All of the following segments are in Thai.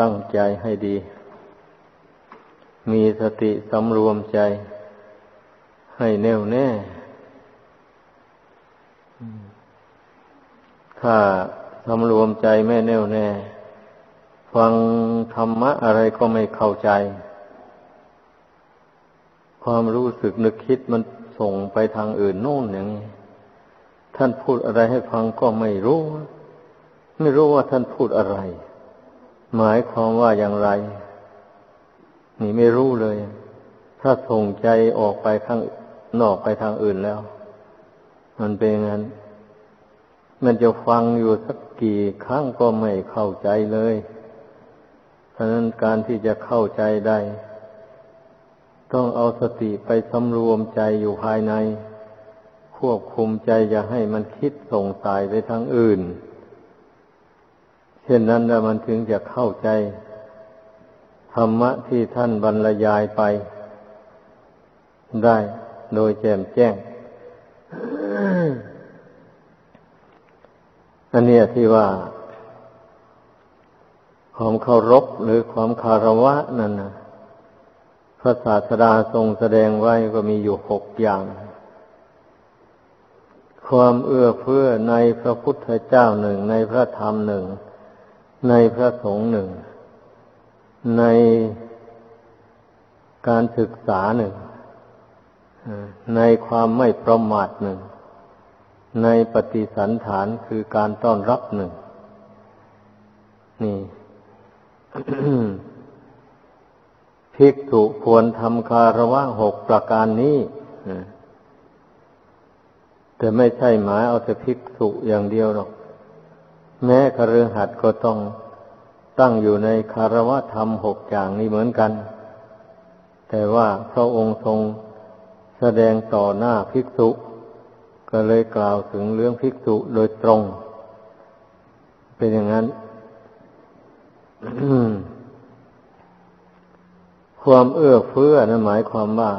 ตั้งใจให้ดี มีสติสำรวมใจ ให้แน่วแน่ ถ้าสำรวมใจไม่แน่วแน่ ฟังธรรมะอะไรก็ไม่เข้าใจ ความรู้สึกนึกคิดมันส่งไปทางอื่นโน่นอย่างนี้ ท่านพูดอะไรให้ฟังก็ไม่รู้ ไม่รู้ว่าท่านพูดอะไร หมายความว่าอย่างไร นี่ไม่รู้เลย ถ้าส่งใจออกไปข้างนอกไปทางอื่นแล้ว มันเป็นงั้น มันจะฟังอยู่สักกี่ครั้งก็ไม่เข้าใจเลยเพราะนั้นการที่จะเข้าใจได้ ต้องเอาสติไปสำรวมใจอยู่ภายใน ควบคุมใจอย่าให้มันคิดส่งสายไปทางอื่น เช่นนั้นแล้วมันถึงจะเข้าใจ ธรรมะที่ท่านบรรยายไป ได้โดยแจ่มแจ้ง อันนี้ที่ว่า ความเคารพหรือความคารวะนั่นนะพระศาสดาทรงแสดงไว้ก็มีอยู่หกอย่าง ความเอื้อเฟื้อในพระพุทธเจ้าหนึ่งในพระธรรมหนึ่ง ในพระสงฆ์หนึ่ง ในการศึกษาหนึ่ง ในความไม่ประมาทหนึ่ง ในปฏิสันฐานคือการต้อนรับหนึ่ง นี่ภิกษุควรทำคารวะหกประการนี้แต่ไม่ใช่หมายเอาแต่ภิกษุอย่างเดียวหรอก แม้คฤหัสถ์ก็ต้องตั้งอยู่ในคารวะธรรมหกอย่างนี้เหมือนกัน แต่ว่าพระองค์ทรงแสดงต่อหน้าภิกษุ ก็เลยกล่าวถึงเรื่องภิกษุโดยตรง เป็นอย่างนั้น ความเอื้อเฟื้อนะหมายความว่า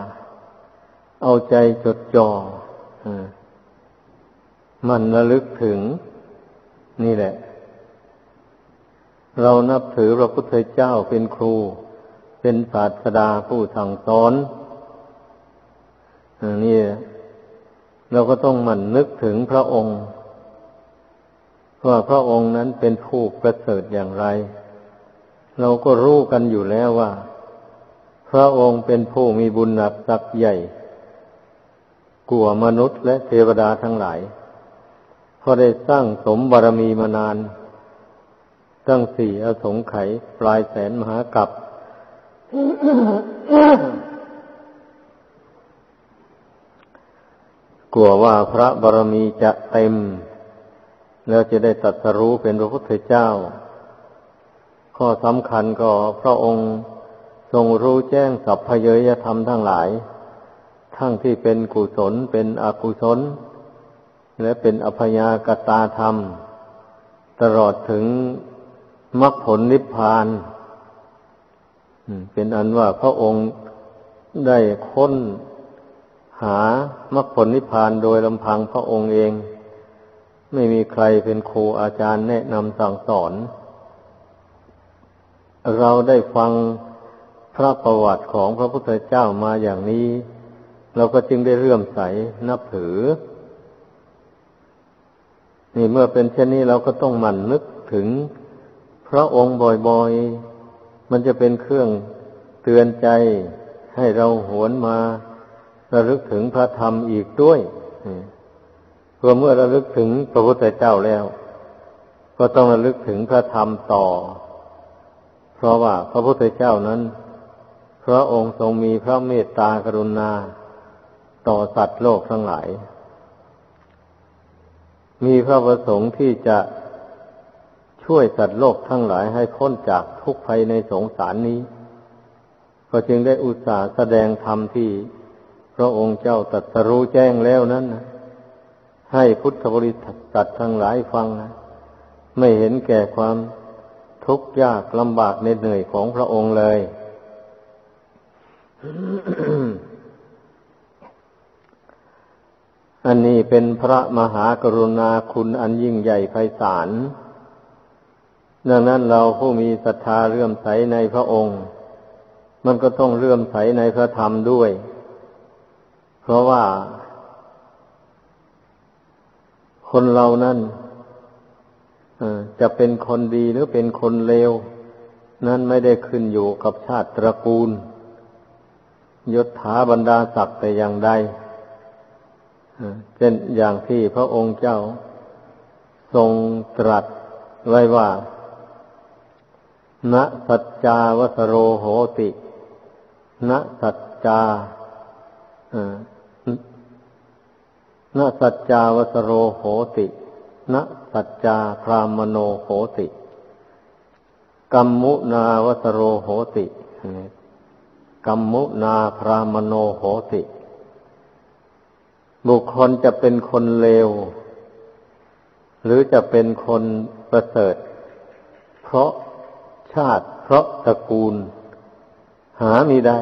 เอาใจจดจอ่อมันระลึกถึง นี่แหละ เรานับถือพระพุทธเจ้าเป็นครู เป็นศาสดาผู้สั่งสอนนี่เราก็ต้องหมั่นนึกถึงพระองค์ว่าพระองค์นั้นเป็นผู้ประเสริฐอย่างไร เราก็รู้กันอยู่แล้วว่า พระองค์เป็นผู้มีบุญหนักสักใหญ่กว่ามนุษย์และเทวดาทั้งหลาย พราะได้สร้างสมบารมีมานาน ตั้งสี่อสงไขยปลายแสนมหากับกลัวว่าพระบารมีจะเต็ม แล้วจะได้ตัดสรู้เป็นพระพุทธเจ้า ข้อสำคัญก็พระองค์ทรงรู้แจ้งสัพพเยยธรรมทั้งหลาย ทั้งที่เป็นกุศลเป็นอกุศล และเป็นอภยากตาธรรม ตลอดถึงมรรคผลนิพพาน เป็นอันว่าพระองค์ได้ค้นหามรรคผลนิพพานโดยลำพังพระองค์เอง ไม่มีใครเป็นครูอาจารย์แนะนำสั่งสอน เราได้ฟังพระประวัติของพระพุทธเจ้ามาอย่างนี้ เราก็จึงได้เรื่อมใสนับถือ นี่เมื่อเป็นเช่นนี้เราก็ต้องหมั่นนึกถึงพระองค์บ่อยๆ มันจะเป็นเครื่องเตือนใจให้เราหวนมาระลึกถึงพระธรรมอีกด้วยเพื่อเมื่อระลึกถึงพระพุทธเจ้าแล้ว ก็ต้องระลึกถึงพระธรรมต่อ เพราะว่าพระพุทธเจ้านั้น พระองค์ทรงมีพระเมตตากรุณา ต่อสัตว์โลกทั้งหลาย มีพระประสงค์ที่จะช่วยสัตว์โลกทั้งหลายให้พ้นจากทุกภัยในสงสารนี้ ก็จึงได้อุตส่าห์แสดงธรรมที่พระองค์เจ้าตรัสรู้แจ้งแล้วนั้นให้พุทธบริษัททั้งหลายฟังนะไม่เห็นแก่ความทุกข์ยากลำบากเหนื่อยของพระองค์เลย อันนี้เป็นพระมหากรุณาคุณอันยิ่งใหญ่ไพศาล ดังนั้นเราผู้มีศรัทธาเลื่อมใสในพระองค์ มันก็ต้องเลื่อมใสในพระธรรมด้วย เพราะว่า คนเรานั้นจะเป็นคนดีหรือเป็นคนเลว นั้นไม่ได้ขึ้นอยู่กับชาติตระกูล ยศถาบรรดาศักดิ์แต่อย่างใด เช่นอย่างที่พระองค์เจ้าทรงตรัสไว้ว่าณสัจจาวสโรโหติณสัจจาณสัจจาวสโรโหติณสัจจาพรามโนโหติกัมมุนาวสโรโหติกัมมุนาพรามโนโหติ บุคคลจะเป็นคนเลว หรือจะเป็นคนประเสริฐ เพราะชาติเพราะตระกูล หาม่ได้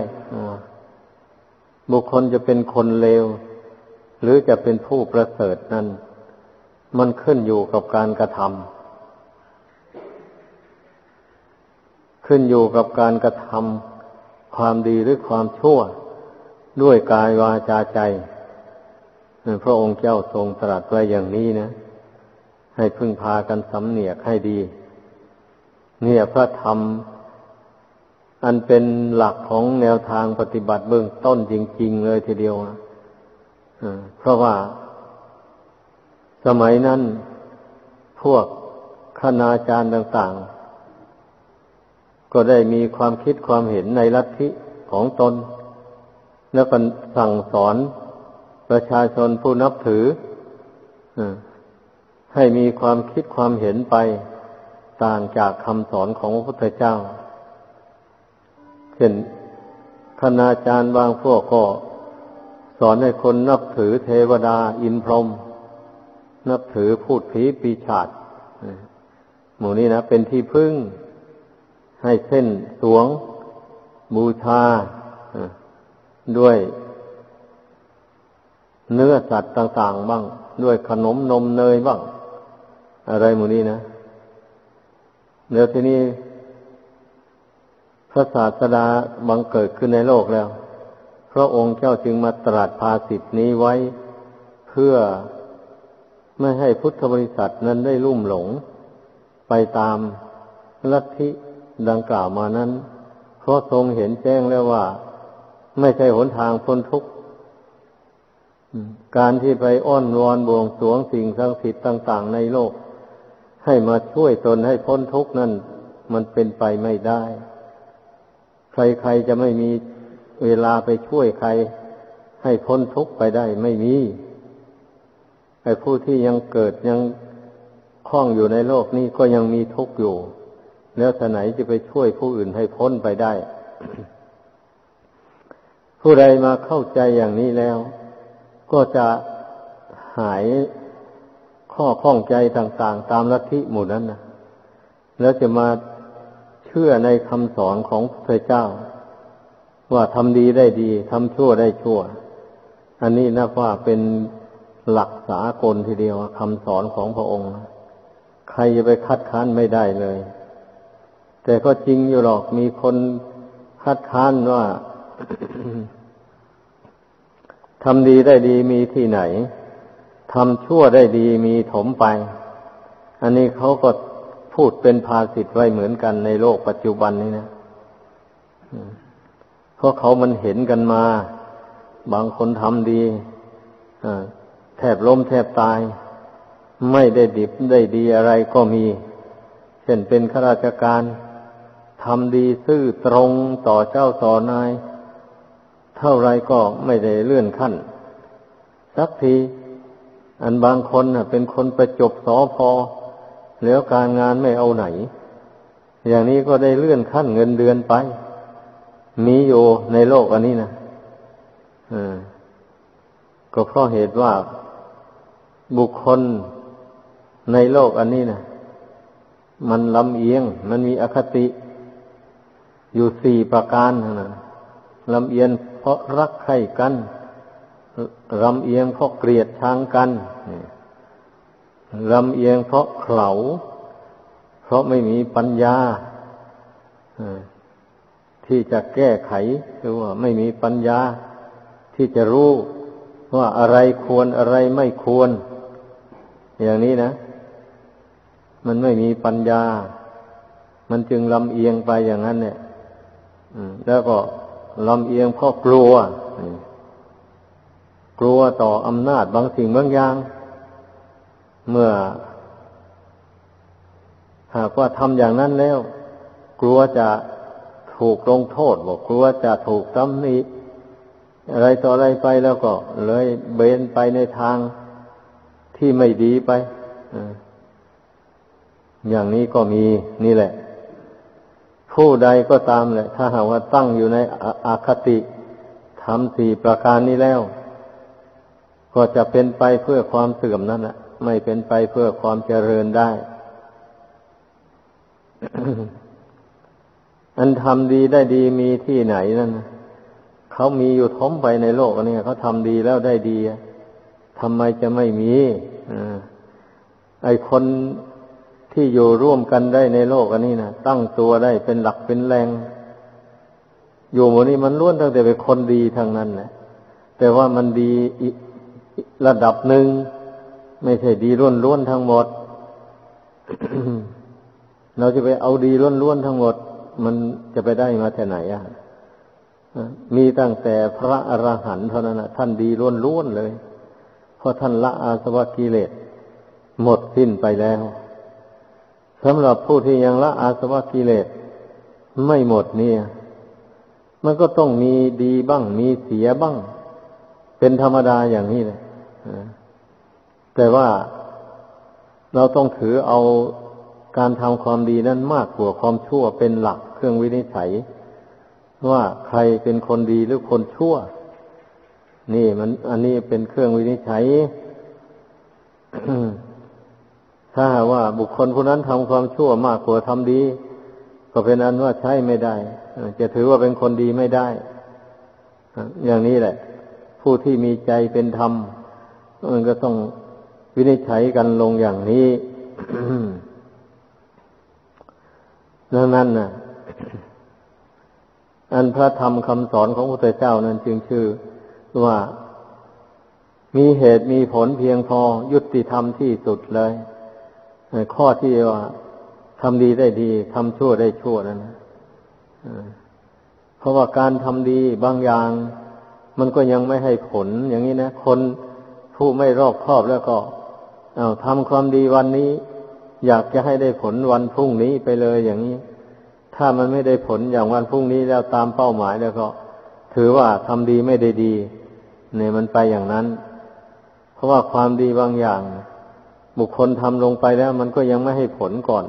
บุคคลจะเป็นคนเลว หรือจะเป็นผู้ประเสริฐนั้น มันขึ้นอยู่กับการกระทำขึ้นอยู่กับการกระทำความดีหรือความชั่ว ด้วยกายวาจาใจ พระองค์เจ้าทรงตรัสไว้อย่างนี้นะ ให้พึ่งพากันสำเนียกให้ดี เนี่ยพระธรรม อันเป็นหลักของแนวทางปฏิบัติเบื้องต้นจริง ๆ เลยทีเดียวเพราะว่าสมัยนั้นพวกคณาจารย์ต่าง ๆ ก็ได้มีความคิดความเห็นในลัทธิของตน แล้วก็สั่งสอน ประชาชนผู้นับถือให้มีความคิดความเห็นไปต่างจากคำสอนของพระพุทธเจ้า เช่นคณาจารย์บางพวกก็สอนให้คนนับถือเทวดาอินพรหมนับถือพูดผีปีชาจหมู่นี้นะเป็นที่พึ่ง ให้เส้นสวงบูชาด้วย เนื้อสัตว์ต่างๆบ้าง ด้วยขนมนมเนยบ้าง อะไรหมู่นี้นะเดี๋ยวทีนี้พระศาสดาบังเกิดขึ้นในโลกแล้ว พระองค์เจ้าจึงมาตรัสภาสิทธินี้ไว้เพื่อไม่ให้พุทธบริษัทนั้นได้ลุ่มหลง ไปตามลัทธิดังกล่าวมานั้น เพราะทรงเห็นแจ้งแล้วว่า ไม่ใช่หนทางพ้นทุกข์ การที่ไปอ้อนวอนบวงสวงสิ่งศักดิ์สิทธิ์ต่าง ๆ ในโลก ให้มาช่วยตนให้พ้นทุกข์นั่น มันเป็นไปไม่ได้ ใครๆจะไม่มีเวลาไปช่วยใคร ให้พ้นทุกข์ไปได้ไม่มีไอ้ผู้ที่ยังเกิดยังคล้องอยู่ในโลกนี้ก็ยังมีทุกข์อยู่ แล้วทไหนจะไปช่วยผู้อื่นให้พ้นไปได้ ผู้ใดมาเข้าใจอย่างนี้แล้ว ก็จะหายข้อข้องใจต่าง ๆ ตามลัทธิหมู่นั้นนะแล้วจะมาเชื่อในคำสอนของพระเจ้า ว่าทำดีได้ดีทำชั่วได้ชั่ว อันนี้นะว่าเป็นหลักสากลทีเดียวคำสอนของพระองค์ ใครจะไปคัดค้านไม่ได้เลย แต่ก็จริงอยู่หรอกมีคนคัดค้านว่า ทำดีได้ดีมีที่ไหนทำชั่วได้ดีมีถมไป อันนี้เขาก็พูดเป็นภาษิตไว้เหมือนกันในโลกปัจจุบันนี้นะเพราะเขามันเห็นกันมา บางคนทำดีแทบล้มแทบตาย ไม่ได้ดิบได้ดีอะไรก็มี เช่นเป็นข้าราชการทำดีซื่อตรงต่อเจ้าต่อนาย เท่าไรก็ไม่ได้เลื่อนขั้น สักที อันบางคนเป็นคนประจบสอพอแล้วการงานไม่เอาไหน อย่างนี้ก็ได้เลื่อนขั้นเงินเดือนไป มีอยู่ในโลกอันนี้นะก็เพราะเหตุว่าบุคคลในโลกอันนี้นะมันลำเอียง มันมีอคติอยู่สี่ประการนะลำเอียง เพราะรักใคร่กันรำเอียงเพราะเกลียดชังกันรำเอียงเพราะเขาเพราะไม่มีปัญญาที่จะแก้ไขหรือว่าไม่มีปัญญา ที่จะรู้ว่าอะไรควรอะไรไม่ควร อย่างนี้นะ มันไม่มีปัญญา มันจึงลำเอียงไปอย่างนั้นเนี่ยแล้วก็ ลำเอียงเพราะกลัว กลัวต่ออำนาจบางสิ่งบางอย่าง เมื่อ หากว่าทำอย่างนั้นแล้ว กลัวจะถูกลงโทษบอกกลัวจะถูกตำหนิอะไรต่ออะไรไปแล้วก็ เลยเบนไปในทางที่ไม่ดีไปอย่างนี้ก็มีนี่แหละ ผู้ใดก็ตามแหละ ถ้าหากว่าตั้งอยู่ในอาคติทำสี่ประการนี้แล้ว ก็จะเป็นไปเพื่อความเสื่อมนั่นแหละไม่เป็นไปเพื่อความเจริญได้ อันทำดีได้ดีมีที่ไหนนั่นเขามีอยู่ท้มไปในโลกนี้เขาทำดีแล้วได้ดีทำไมจะไม่มีไอคน ที่อยู่ร่วมกันได้ในโลกอันนี้นะตั้งตัวได้เป็นหลักเป็นแรง อยู่หมดนี้มันล้วนตั้งแต่เป็นคนดีทางนั้นนะแต่ว่ามันดีระดับหนึ่ง ไม่ใช่ดีล้วนล้วนทั้งหมด เราจะไปเอาดีล้วนล้วนทั้งหมด มันจะไปได้มาแต่ไหนอะมีตั้งแต่พระอระหันต์เท่านั้นนะท่านดีล้วนๆเลย เพราะท่านละอาสวะกิเลสหมดสิ้นไปแล้ว สำหรับผู้ที่ยังละอาสวะกิเลสไม่หมดเนี่ย มันก็ต้องมีดีบ้าง มีเสียบ้าง เป็นธรรมดาอย่างนี้เลยแต่ว่าเราต้องถือเอาการทำความดีนั้นมากกว่าความชั่วเป็นหลักเครื่องวินิจฉัย ว่าใครเป็นคนดีหรือคนชั่ว นี่มัน อันนี้เป็นเครื่องวินิจฉัย ถ้าว่าบุคคลผู้นั้นทำความชั่วมากกว่าทำดี ก็เป็นอันว่าใช้ไม่ได้ จะถือว่าเป็นคนดีไม่ได้ อย่างนี้แหละ ผู้ที่มีใจเป็นธรรมมันก็ต้องวินิจฉัยกันลงอย่างนี้ดังนั้นนะอันพระธรรมคำสอนของพระพุทธเจ้านั้นจึงชื่อว่ามีเหตุมีผลเพียงพอยุติธรรมที่สุดเลย ข้อที่ว่าทำดีได้ดีทำชั่วได้ชั่วนั้นเพราะว่าการทำดีบางอย่าง มันก็ยังไม่ให้ผล อย่างนี้นะคนผู้ไม่รอบคอบแล้วก็เอาทำความดีวันนี้ อยากจะให้ได้ผลวันพรุ่งนี้ไปเลยอย่างนี้ ถ้ามันไม่ได้ผลอย่างวันพรุ่งนี้แล้วตามเป้าหมายแล้วก็ ถือว่าทำดีไม่ได้ดีเนี่ยมันไปอย่างนั้น เพราะว่าความดีบางอย่าง บุคคลทำลงไปแล้ว มันก็ยังไม่ให้ผลก่อน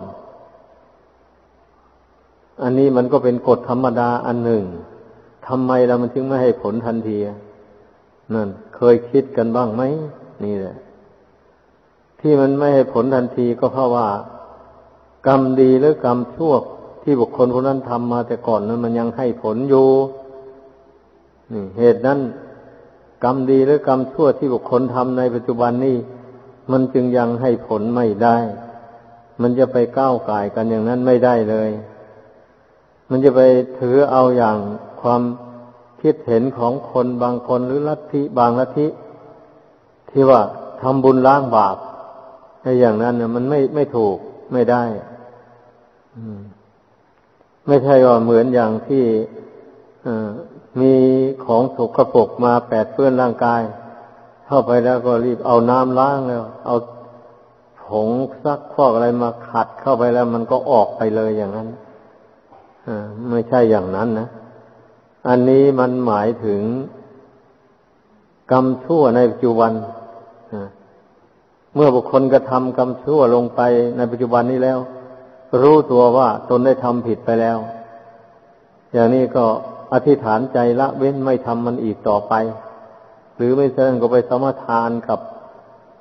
อันนี้มันก็เป็นกฎธรรมดาอันหนึ่งทำไมเรามันถึงไม่ให้ผลทันทีนั่น เคยคิดกันบ้างไหมนี่แหละ ที่มันไม่ให้ผลทันทีก็เพราะว่า กรรมดีหรือกรรมชั่วที่บุคคลคนนั้นทำมาแต่ก่อนนั้นมันยังให้ผลอยู่นี่เหตุนั้น กรรมดีหรือกรรมชั่วที่บุคคลทำในปัจจุบันนี้ มันจึงยังให้ผลไม่ได้ มันจะไปก้าวไก่กันอย่างนั้นไม่ได้เลย มันจะไปถือเอาอย่างความคิดเห็นของคนบางคนหรือลัทธิบางลัทธิที่ว่าทำบุญล้างบาปไอ้อย่างนั้นเนี่ยมันไม่ไม่ถูกไม่ได้ไม่ใช่ว่าเหมือนอย่างที่มีของสกปรกมาแปดเปื้อนร่างกาย เข้าไปแล้วก็รีบเอาน้ำล้างแล้ว เอาผงซักฟอกอะไรมาขัดเข้าไปแล้ว มันก็ออกไปเลยอย่างนั้นไม่ใช่อย่างนั้นนะ อันนี้มันหมายถึงกรรมชั่วในปัจจุบันเมื่อบุคคลกระทำกรรมชั่วลงไปในปัจจุบันนี้แล้ว รู้ตัวว่าตนได้ทำผิดไปแล้ว อย่างนี้ก็อธิษฐานใจละเว้นไม่ทำมันอีกต่อไป หรือไม่เช่นก็ไปสมทานกับ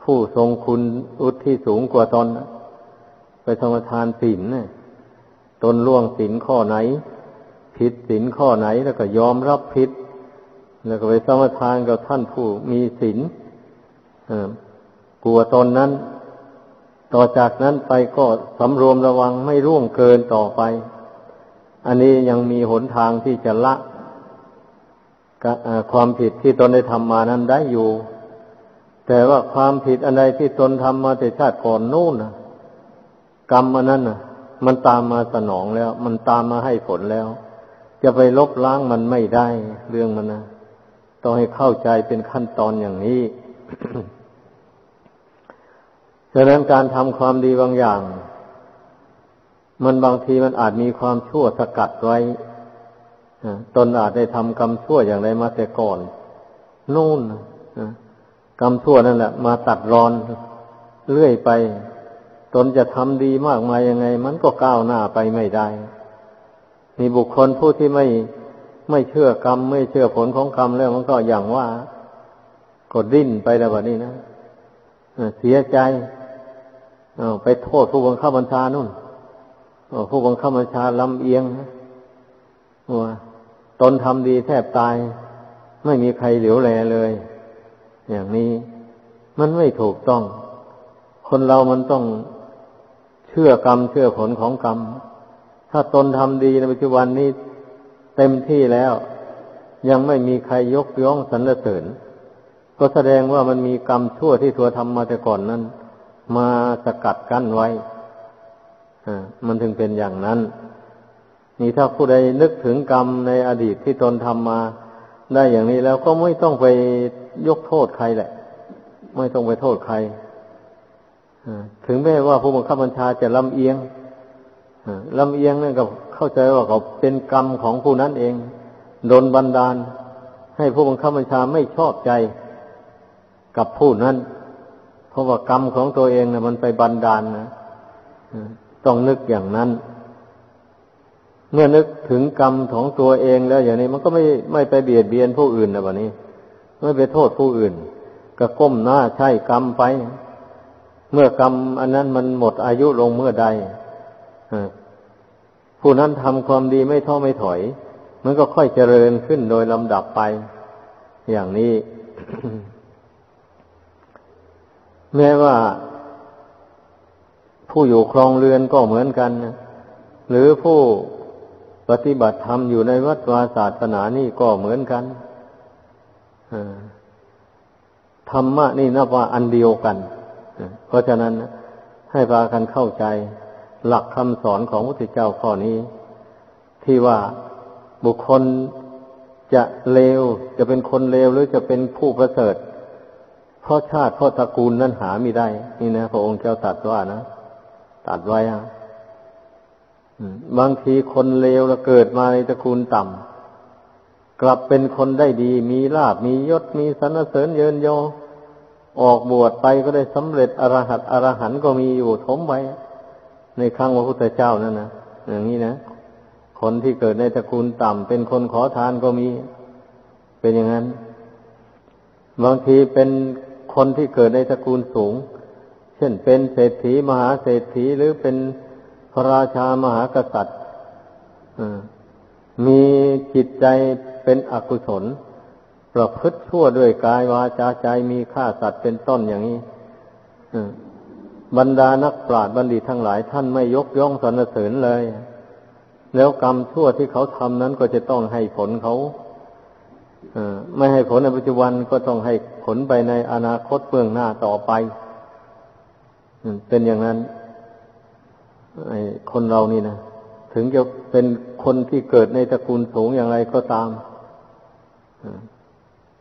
ผู้ทรงคุณอุทิศสูงกว่าตนไปสมทานศีลเนี่ยตนล่วงศีลข้อไหน ผิดศีลข้อไหนแล้วก็ยอมรับผิด แล้วก็ไปสมทานกับท่านผู้มีศีลกลัวตนนั้น ต่อจากนั้นไปก็สำรวมระวังไม่ร่วงเกินต่อไป อันนี้ยังมีหนทางที่จะละ ความผิดที่ตนได้ทำมานั้นได้อยู่ แต่ว่าความผิดอันใดที่ตนทำมาแต่ชาติก่อนนู่นนะกรรมอันนั้นนะมันตามมาสนองแล้ว มันตามมาให้ผลแล้ว จะไปลบล้างมันไม่ได้ เรื่องมันนะต้องให้เข้าใจเป็นขั้นตอนอย่างนี้ฉะนั้นการทำความดีบางอย่าง มันบางทีมันอาจมีความชั่วสกัดไว้ ตนอาจได้ทำกรรมชั่วอย่างไรมาแต่ก่อน นู่นกรรมชั่วนั่นแหละมาตัดรอนเรื่อยไป ตนจะทำดีมากมายยังไง มันก็ก้าวหน้าไปไม่ได้ มีบุคคลผู้ที่ไม่ไม่เชื่อกรรม ไม่เชื่อผลของกรรมแล้วมันก็อย่างว่า ก็ดิ้นไปแล้วแบบนี้นะเสียใจไปโทษผู้บังคับบัญชานู่นผู้บังคับบัญชาลำเอียงว่า ตนทำดีแทบตาย ไม่มีใครเหลียวแลเลย อย่างนี้มันไม่ถูกต้อง คนเรามันต้องเชื่อกรรมเชื่อผลของกรรม ถ้าตนทำดีในปัจจุบันนี้เต็มที่แล้ว ยังไม่มีใครยกย่องสรรเสริญ ก็แสดงว่ามันมีกรรมชั่วที่ตัวทำมาแต่ก่อนนั้น มาสกัดกั้นไว้มันถึงเป็นอย่างนั้น นี่ถ้าผู้ใดนึกถึงกรรมในอดีตที่ตนทำมา ได้อย่างนี้แล้วก็ไม่ต้องไปยกโทษใครแหละ ไม่ต้องไปโทษใครถึงแม้ว่าผู้บังคับบัญชาจะลำเอียงลำเอียงนั่นก็เข้าใจว่าเขาเป็นกรรมของผู้นั้นเองโดนบันดาล ให้ผู้บังคับบัญชาไม่ชอบใจกับผู้นั้น เพราะว่ากรรมของตัวเองนะมันไปบันดาลนะต้องนึกอย่างนั้น เมื่อนึกถึงกรรมของตัวเองแล้วอย่างนี้มันก็ไม่ไม่ไปเบียดเบียนผู้อื่นนะวันนี้ไม่ไปโทษผู้อื่น ก็ก้มหน้าใช้กรรมไป เมื่อกรรมอันนั้นมันหมดอายุลงเมื่อใดผู้นั้นทำความดีไม่ท้อไม่ถอย มันก็ค่อยเจริญขึ้นโดยลำดับไป อย่างนี้ แม้ว่า ผู้อยู่ครองเรือนก็เหมือนกัน หรือผู้ ปฏิบัติธรรมอยู่ในวัดวาศาสนานี่ก็เหมือนกันธรรมะนี่นับว่าอันเดียวกัน เพราะฉะนั้นให้พากันเข้าใจ หลักคำสอนของพระพุทธเจ้าข้อนี้ ที่ว่าบุคคลจะเลวจะเป็นคนเลวหรือจะเป็นผู้ประเสริฐ เพราะชาติเพราะตระกูลนั้นหาไม่ได้ นี่นะพระองค์เจ้าตัดว่านะ ตัดไว้อะ บางทีคนเลวแล้วเกิดมาในตระกูลต่ำกลับเป็นคนได้ดี มีลาบมียศมีสรรเสริญเยินยอ ออกบวชไปก็ได้สำเร็จอรหัตอรหันก็มีอยู่ทมไว้ในครั้งพระพุทธเจ้านั่นนะอย่างนี้นะคนที่เกิดในตระกูลต่ำเป็นคนขอทานก็มี เป็นอย่างนั้น บางทีเป็นคนที่เกิดในตระกูลสูง เช่นเป็นเศรษฐีมหาเศรษฐีหรือเป็น พระราชามหากษัตริย์มีจิตใจเป็นอกุศล ประพฤติชั่วด้วยกายวาจาใจมีฆ่าสัตว์เป็นต้นอย่างนี้บรรดานักปราชญ์บัณฑิตทั้งหลายท่านไม่ยกย่องสรรเสริญเลย แล้วกรรมชั่วที่เขาทำนั้นก็จะต้องให้ผลเขาไม่ให้ผลในปัจจุบันก็ต้องให้ผลไปในอนาคตเบื้องหน้าต่อไปเป็นอย่างนั้น คนเรานี่นะถึงจะเป็นคนที่เกิดในตระกูลสูงอย่างไรก็ตาม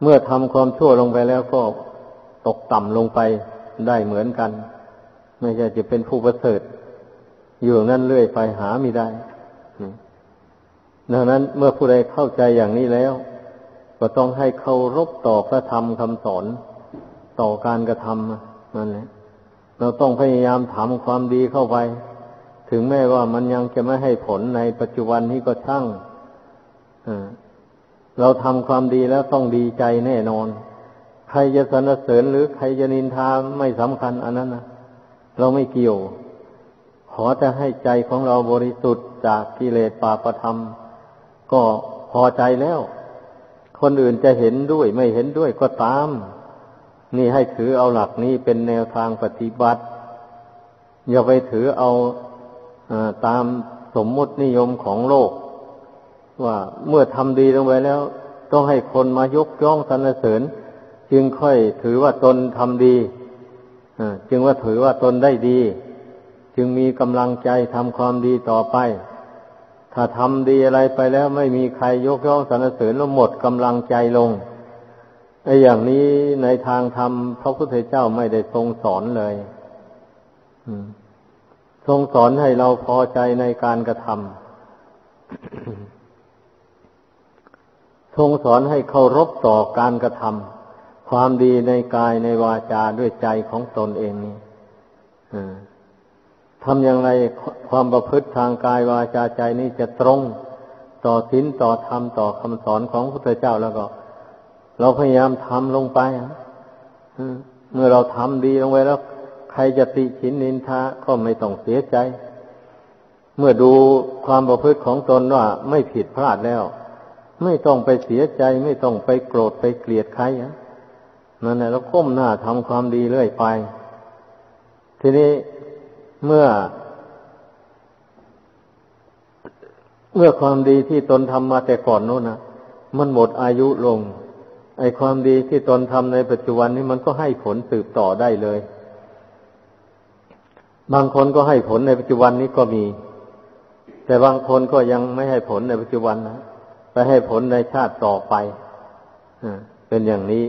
เมื่อทำความชั่วลงไปแล้วก็ตกต่ำลงไปได้เหมือนกัน ไม่ใช่จะเป็นผู้ประเสริฐอยู่นั้นเรื่อยไปหาไม่ได้ดังนั้นเมื่อผู้ใดเข้าใจอย่างนี้แล้ว ก็ต้องให้เคารพต่อพระธรรมคำสอนต่อการกระทำนั่นแหละเราต้องพยายามทำความดีเข้าไป ถึงแม้ว่ามันยังจะไม่ให้ผลในปัจจุบันนี้ก็ช่างเราทำความดีแล้วต้องดีใจแน่นอน ใครจะสรรเสริญหรือใครจะนินทาไม่สำคัญอันนั้นนะเราไม่เกี่ยว ขอจะให้ใจของเราบริสุทธิ์จากกิเลสปาประธรรม ก็พอใจแล้ว คนอื่นจะเห็นด้วยไม่เห็นด้วยก็ตาม นี่ให้ถือเอาหลักนี้เป็นแนวทางปฏิบัติ อย่าไปถือเอา ตามสมมุตินิยมของโลก ว่าเมื่อทำดีลงไปแล้ว ต้องให้คนมายกย่องสรรเสริญ จึงค่อยถือว่าตนทำดีจึงว่าถือว่าตนได้ดี จึงมีกำลังใจทำความดีต่อไป ถ้าทำดีอะไรไปแล้วไม่มีใครยกย่องสรรเสริญแล้วหมดกำลังใจลงไอ้อย่างนี้ในทางธรรมพระพุทธเจ้าไม่ได้ทรงสอนเลย ทรงสอนให้เราพอใจในการกระทำทรงสอนให้เคารพต่อการกระทำความดีในกายในวาจาด้วยใจของตนเองนี่ทำอย่างไรความประพฤติทางกายวาจาใจนี้จะตรงต่อศีลต่อธรรมต่อคำสอนของพระพุทธเจ้าแล้วก็ เราพยายามทำลงไปเมื่อเราทำดีลงไปแล้ว ใครจะติฉินนินทาก็ไม่ต้องเสียใจ เมื่อดูความประพฤติของตนว่าไม่ผิดพลาดแล้ว ไม่ต้องไปเสียใจ ไม่ต้องไปโกรธไปเกลียดใครนั่นแหละเราก้มหน้าทำความดีเรื่อยไป ทีนี้เมื่อ เมื่อความดีที่ตนทำมาแต่ก่อนโน้นนะมันหมดอายุลงไอ้ความดีที่ตนทำในปัจจุบันนี้มันก็ให้ผลสืบต่อได้เลย บางคนก็ให้ผลในปัจจุบันนี้ก็มี แต่บางคนก็ยังไม่ให้ผลในปัจจุบันนะไปให้ผลในชาติต่อไปเป็นอย่างนี้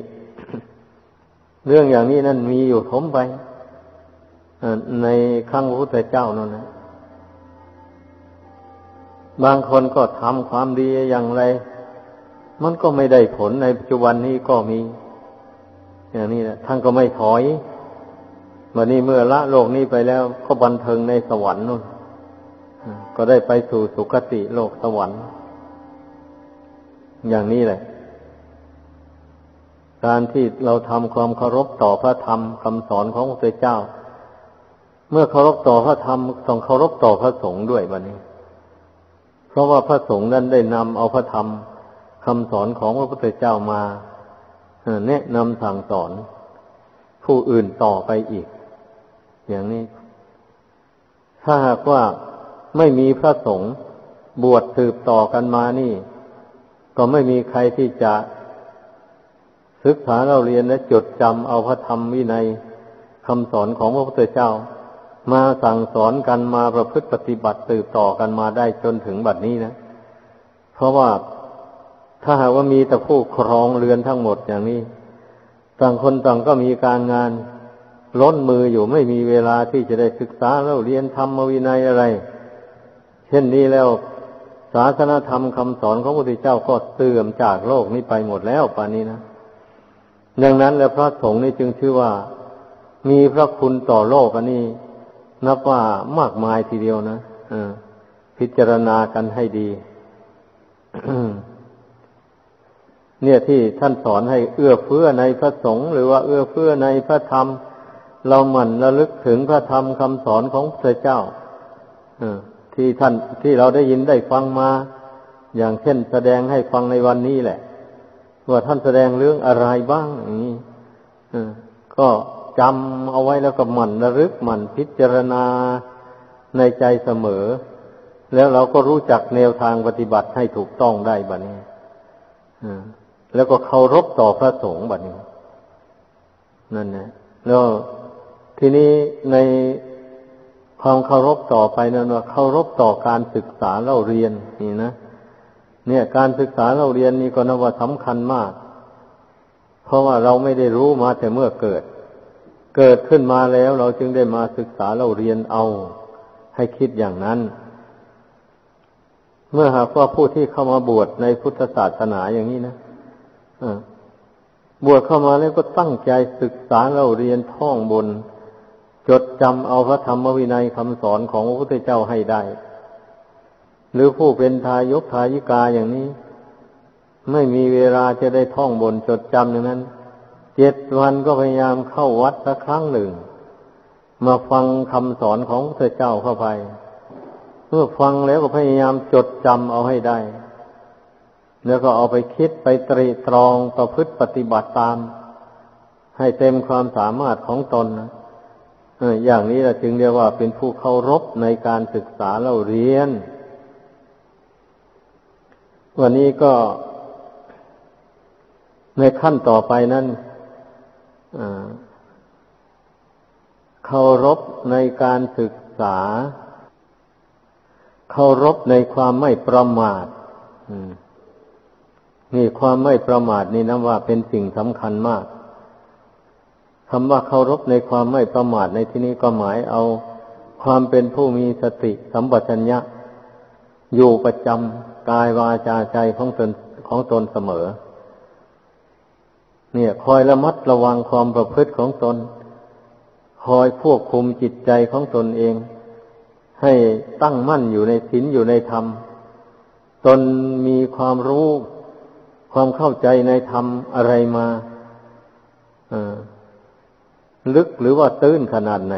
เรื่องอย่างนี้นั่นมีอยู่ทมไปในครั้งพระพุทธเจ้านั่นนะบางคนก็ทำความดีอย่างไร มันก็ไม่ได้ผลในปัจจุบันนี้ก็มี อย่างนี้นะท่านก็ไม่ถอย วันนี้เมื่อละโลกนี้ไปแล้ว ก็บันเทิงในสวรรค์นู่นก็ได้ไปสู่สุคติโลกสวรรค์ อย่างนี้แหละ การที่เราทำความเคารพต่อพระธรรมคำสอนของพระเจ้า เมื่อเคารพต่อพระธรรมต้องเคารพต่อพระสงฆ์ด้วยวันนี้ เพราะว่าพระสงฆ์นั้นได้นำเอาพระธรรมคำสอนของพระพุทธเจ้ามาแนะนำสั่งสอนผู้อื่นต่อไปอีก อย่างนี้ ถ้าหากว่าไม่มีพระสงฆ์บวชสืบต่อกันมานี่ ก็ไม่มีใครที่จะศึกษาเราเรียนและจดจำเอาพระธรรมวินัยคำสอนของพระพุทธเจ้า มาสั่งสอนกันมาประพฤติปฏิบัติสืบต่อกันมาได้จนถึงบัดนี้นะ เพราะว่าถ้าหากว่ามีแต่ผู้ครองเรือนทั้งหมดอย่างนี้ ต่างคนต่างก็มีการงาน ล้นมืออยู่ไม่มีเวลาที่จะได้ศึกษาแล้วเรียนธรรมวินัยอะไร เช่นนี้แล้วศาสนาธรรมคำสอนของพระพุทธเจ้าก็เสื่อมจากโลกนี้ไปหมดแล้วป่านนี้นะดังนั้นแล้วพระสงฆ์นี่จึงชื่อว่า มีพระคุณต่อโลกอันนี้ นับว่ามากมายทีเดียวนะพิจารณากันให้ดี เนี่ยที่ท่านสอนให้เอื้อเฟื้อในพระสงฆ์หรือว่าเอื้อเฟื้อในพระธรรม เราหมั่นระลึกถึงพระธรรมคำสอนของพระเจ้าที่ท่านที่เราได้ยินได้ฟังมา อย่างเช่นแสดงให้ฟังในวันนี้แหละ ว่าท่านแสดงเรื่องอะไรบ้างอย่างนี้ก็จำเอาไว้แล้วก็หมั่นระลึกหมั่นพิจารณาในใจเสมอ แล้วเราก็รู้จักแนวทางปฏิบัติให้ถูกต้องได้บัดนี้แล้วก็เคารพต่อพระสงฆ์บัดนี้ นั่นนะแล้ว ทีนี้ในความเคารพต่อไปนั้นว่าเคารพต่อการศึกษาเล่าเรียนนี่นะเนี่ยการศึกษาเล่าเรียนนี่ก็นับว่าสำคัญมาก เพราะว่าเราไม่ได้รู้มาแต่เมื่อเกิด เกิดขึ้นมาแล้วเราจึงได้มาศึกษาเล่าเรียนเอา ให้คิดอย่างนั้น เมื่อหากว่าผู้ที่เข้ามาบวชในพุทธศาสนาอย่างนี้นะบวชเข้ามาแล้วก็ตั้งใจศึกษาเราเรียนท่องบน จดจำเอาพระธรรมวินัยคำสอนของพระพุทธเจ้าให้ได้ หรือผู้เป็นทายกทายิกาอย่างนี้ ไม่มีเวลาจะได้ท่องบนจดจำอย่างนั้น เจ็ดวันก็พยายามเข้าวัดสักครั้งหนึ่ง มาฟังคำสอนของพระพุทธเจ้าเข้าไป เมื่อฟังแล้วก็พยายามจดจำเอาให้ได้ แล้วก็เอาไปคิดไปตรีตรองประพฤติปฏิบัติตาม ให้เต็มความสามารถของตนนะ อย่างนี้เราจึงเรียกว่าเป็นผู้เคารพในการศึกษาเราเรียน วันนี้ก็ในขั้นต่อไปนั้นเคารพในการศึกษา เคารพในความไม่ประมาทนี่ความไม่ประมาทนี่นะว่าเป็นสิ่งสำคัญมาก คำว่าเคารพในความไม่ประมาทในที่นี้ก็หมายเอาความเป็นผู้มีสติสัมปชัญญะ อยู่ประจำกายวาจาใจของตนของตนเสมอ เนี่ย คอยระมัดระวังความประพฤติของตน คอยควบคุมจิตใจของตนเอง ให้ตั้งมั่นอยู่ในศีลอยู่ในธรรม ตนมีความรู้ ความเข้าใจในธรรมอะไรมา ลึกหรือว่าตื้นขนาดไหน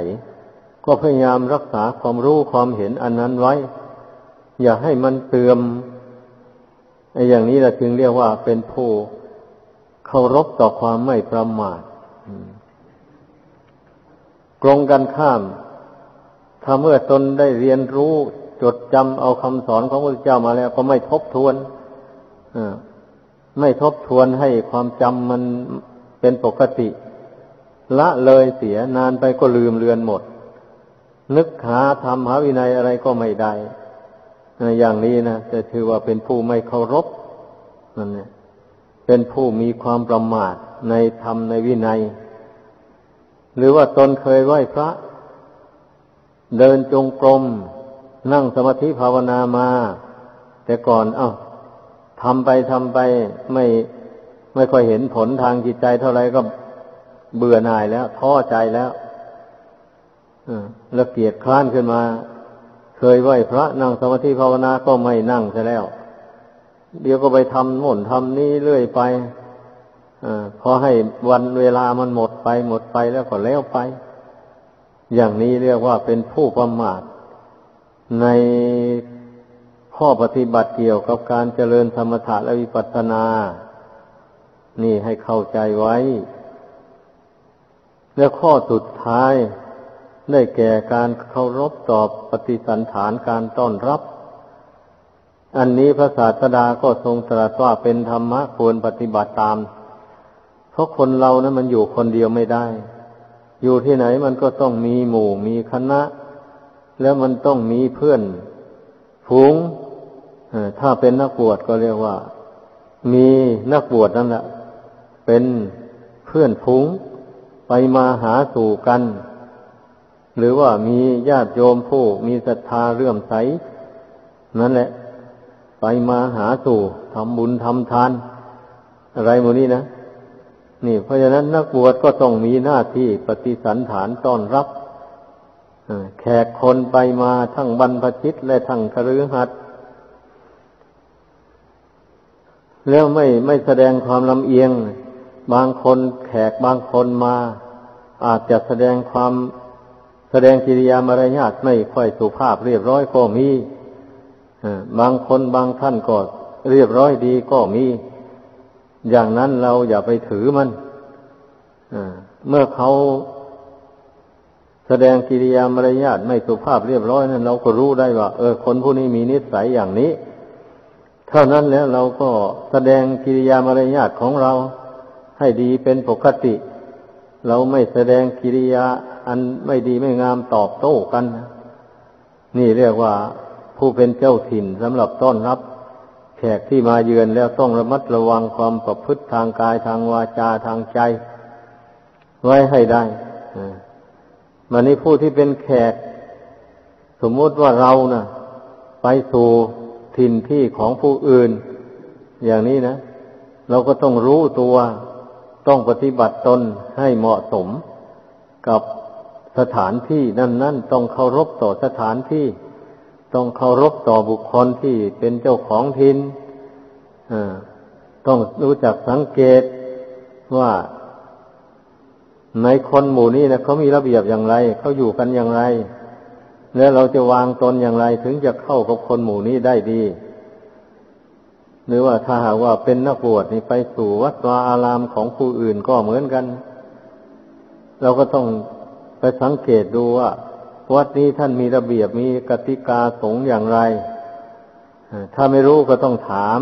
ก็พยายามรักษาความรู้ความเห็นอันนั้นไว้ อย่าให้มันเตือมไอ้อย่างนี้เราจึงเรียกว่าเป็นผู้เคารพต่อความไม่ประมาทกรงกันข้าม ถ้าเมื่อตนได้เรียนรู้จดจำเอาคำสอนของพระเจ้ามาแล้ว ก็ไม่ทบทวนไม่ทบทวนให้ความจำมันเป็นปกติ ละเลยเสียนานไปก็ลืมเลือนหมด นึกหาทำหาวินัยอะไรก็ไม่ได้อย่างนี้นะจะถือว่าเป็นผู้ไม่เคารพนั่นเนี่ยเป็นผู้มีความประมาทในธรรมในวินัย หรือว่าตนเคยไหว้พระ เดินจงกรม นั่งสมาธิภาวนามา แต่ก่อนเอา้าทำไปทำไปไม่ไม่ค่อยเห็นผลทางจิตใจเท่าไรก็ เบื่อหน่ายแล้วท้อใจแล้วแล้วเกียดคร้านขึ้นมา เคยไหวพระนั่งสมาธิภาวนาก็ไม่นั่งซะแล้ว เดี๋ยวก็ไปทำโน่นทำนี้เรื่อยไปอพอให้วันเวลามันหมดไป หมดไปแล้วก็แล้วไป อย่างนี้เรียกว่าเป็นผู้ประมาทในข้อปฏิบัติเกี่ยวกับการเจริญธรรมถะและวิปัสสนา นี่ให้เข้าใจไว้ และข้อสุดท้ายได้แก่การเคารพตอบปฏิสันฐานการต้อนรับ อันนี้พระศาสดาก็ทรงตรัสว่าเป็นธรรมะควรปฏิบัติตาม เพราะคนเรานะั้นมันอยู่คนเดียวไม่ได้ อยู่ที่ไหนมันก็ต้องมีหมู่มีคณะ แล้วมันต้องมีเพื่อนฝูงถ้าเป็นนักบวชก็เรียกว่า มีนักบวชนั่นแหละเป็นเพื่อนฝูง ไปมาหาสู่กัน หรือว่ามีญาติโยมผู้มีศรัทธาเรื่อมใส นั่นแหละ ไปมาหาสู่ทำบุญทำทาน อะไรหมดนี้นะ นี่ เพราะฉะนั้นนักบวชก็ต้องมีหน้าที่ปฏิสันฐานต้อนรับแขกคนไปมาทั้งบรรพชิตและทั้งคฤหัสถ์แล้วไม่ไม่แสดงความลำเอียง บางคนแขกบางคนมา อาจจะแสดงความแสดงกิริยามารยาทไม่ค่อยสุภาพเรียบร้อยก็มีบางคนบางท่านก็เรียบร้อยดีก็มี อย่างนั้นเราอย่าไปถือมันเมื่อเขาแสดงกิริยามารยาทไม่สุภาพเรียบร้อยนั้นเราก็รู้ได้ว่า เออ คนผู้นี้มีนิสัยอย่างนี้ เท่านั้นแล้วเราก็แสดงกิริยามารยาทของเรา ให้ดีเป็นปกติ เราไม่แสดงกิริยา อันไม่ดีไม่งามตอบโต้กันนี่เรียกว่าผู้เป็นเจ้าถิ่นสำหรับต้อนรับ แขกที่มาเยือนแล้วต้องระมัดระวังความประพฤติทางกายทางวาจาทางใจ ไว้ให้ได้มันนี้ผู้ที่เป็นแขก สมมติว่าเรานะ่ะ ไปสู่ถิ่นที่ของผู้อื่น อย่างนี้นะ เราก็ต้องรู้ตัว ต้องปฏิบัติตนให้เหมาะสมกับสถานที่นั่นๆต้องเคารพต่อสถานที่ ต้องเคารพต่อบุคคลที่เป็นเจ้าของถิ่นต้องรู้จักสังเกตว่าในคนหมู่นี้นะเขามีระเบียบอย่างไรเขาอยู่กันอย่างไร แล้วเราจะวางตนอย่างไรถึงจะเข้ากับคนหมู่นี้ได้ดี หรือว่าถ้าหากว่าเป็นนักบวชนี่ไปสู่วัดวาอารามของผู้อื่นก็เหมือนกัน เราก็ต้องไปสังเกตดูว่า วัดนี้ท่านมีระเบียบมีกติกาสงอย่างไร ถ้าไม่รู้ก็ต้องถาม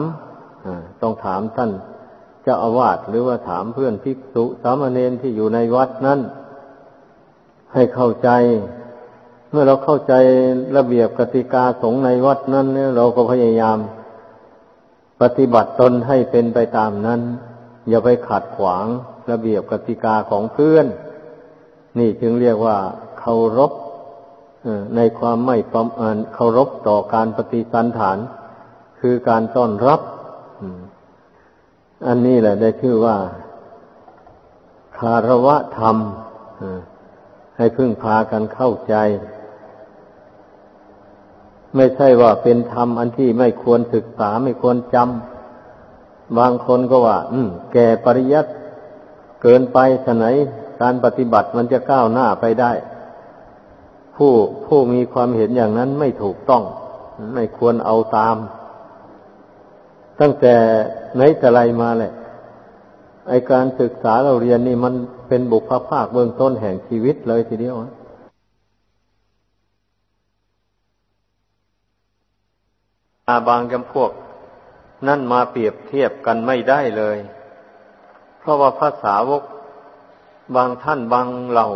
ต้องถามท่านเจ้าอาวาสหรือว่าถามเพื่อนภิกษุสามเณรที่อยู่ในวัดนั้นให้เข้าใจ เมื่อเราเข้าใจระเบียบกติกาสงในวัดนั้นเนี่ยเราก็พยายาม ปฏิบัติตนให้เป็นไปตามนั้น อย่าไปขัดขวางระเบียบกติกาของเพื่อน นี่จึงเรียกว่าเคารพในความไม่ประมาณเคารพต่อการปฏิสันฐาน คือการต้อนรับ อันนี้แหละได้ชื่อว่า คารวะธรรมให้พึ่งพากันเข้าใจ ไม่ใช่ว่าเป็นธรรมอันที่ไม่ควรศึกษาไม่ควรจำบางคนก็ว่า อืม แก่ปริยัติเกินไปฉะไหนการปฏิบัติมันจะก้าวหน้าไปได้ ผู้ผู้มีความเห็นอย่างนั้นไม่ถูกต้อง ไม่ควรเอาตาม ตั้งแต่ไหนแต่ไรมาแหละไอการศึกษาเราเรียนนี่มันเป็นบุพภาคเบื้องต้นแห่งชีวิตเลยทีเดียวอาบางจำพวก นั่นมาเปรียบเทียบกันไม่ได้เลย เพราะว่าภาษาวกบางท่านบางเหล่า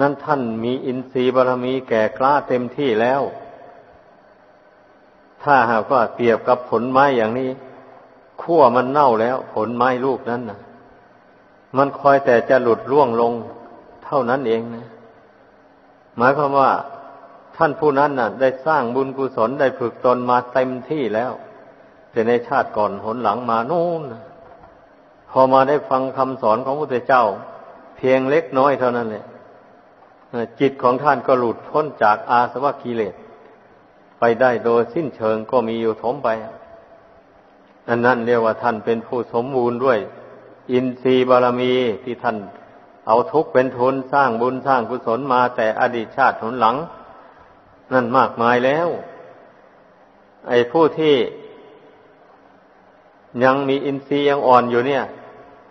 นั้นท่านมีอินทรีย์บารมีแก่กล้าเต็มที่แล้ว ถ้าหากว่าเปรียบกับผลไม้อย่างนี้ขั้วมันเน่าแล้ว ผลไม้ลูกนั้นนะมันคอยแต่จะหลุดร่วงลง เท่านั้นเองนะหมายความว่า ท่านผู้นั้นน่ะ ได้สร้างบุญกุศลได้ฝึกตนมาเต็มที่แล้ว แต่ในชาติก่อนหนหลังมาโน่นพอมาได้ฟังคำสอนของพระพุทธเจ้า เพียงเล็กน้อยเท่านั้นเลยจิตของท่านก็หลุดพ้นจากอาสวะกิเลส ไปได้โดยสิ้นเชิงก็มีอยู่ถมไป อันนั้นเรียกว่าท่านเป็นผู้สมบูรณ์ด้วย อินทรีย์บารมีที่ท่าน เอาทุกเป็นทุนสร้างบุญสร้างกุศลมาแต่อดีตชาติหนหลัง นั่นมากมายแล้ว ไอ้ผู้ที่ยังมีอินทรีย์ยังอ่อนอยู่เนี่ย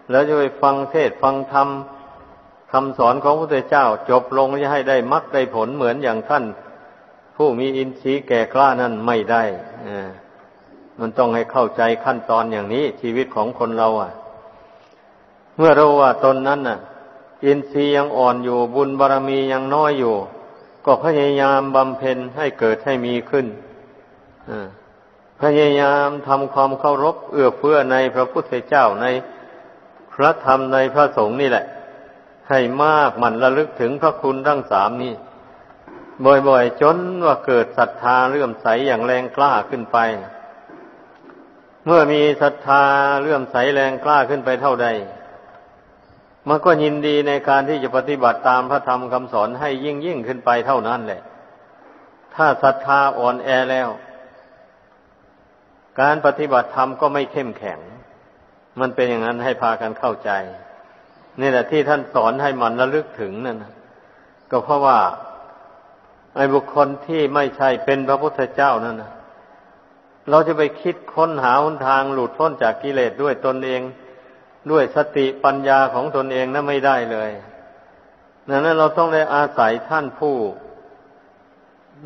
แล้วจะไปฟังเทศฟังธรรมคำสอนของพระพุทธเจ้าจบลงจะให้ได้มรรคได้ผลเหมือนอย่างท่าน ผู้มีอินทรีย์แก่กล้านั้นไม่ได้มันต้องให้เข้าใจขั้นตอนอย่างนี้ ชีวิตของคนเรา อะ เมื่อเรู้ว่าตนนั้นน่ะ อินทรีย์ยังอ่อนอยู่บุญบารรมียังน้อยอยู่ ก็พยายามบำเพ็ญให้เกิดให้มีขึ้นพยายามทำความเคารพเอื้อเฟื้อในพระพุทธเจ้าในพระธรรมในพระสงฆ์นี่แหละ ให้มากมันระลึกถึงพระคุณทั้งสามนี้บ่อยๆ จนว่าเกิดศรัทธาเลื่อมใสอย่างแรงกล้าขึ้นไป เมื่อมีศรัทธาเลื่อมใสแรงกล้าขึ้นไปเท่าใด มันก็ยินดีในการที่จะปฏิบัติตามพระธรรมคำสอนให้ยิ่งยิ่งขึ้นไปเท่านั้นแหละ ถ้าศรัทธาอ่อนแอแล้ว การปฏิบัติธรรมก็ไม่เข้มแข็ง มันเป็นอย่างนั้นให้พากันเข้าใจ นี่แหละที่ท่านสอนให้มันระลึกถึงนั่นก็เพราะว่าไอ้บุคคลที่ไม่ใช่เป็นพระพุทธเจ้านั่นนะเราจะไปคิดค้นหาหนทางหลุดพ้นจากกิเลสด้วยตนเอง ด้วยสติปัญญาของตนเองนั้นไม่ได้เลยดังนั้นเราต้องได้อาศัยท่านผู้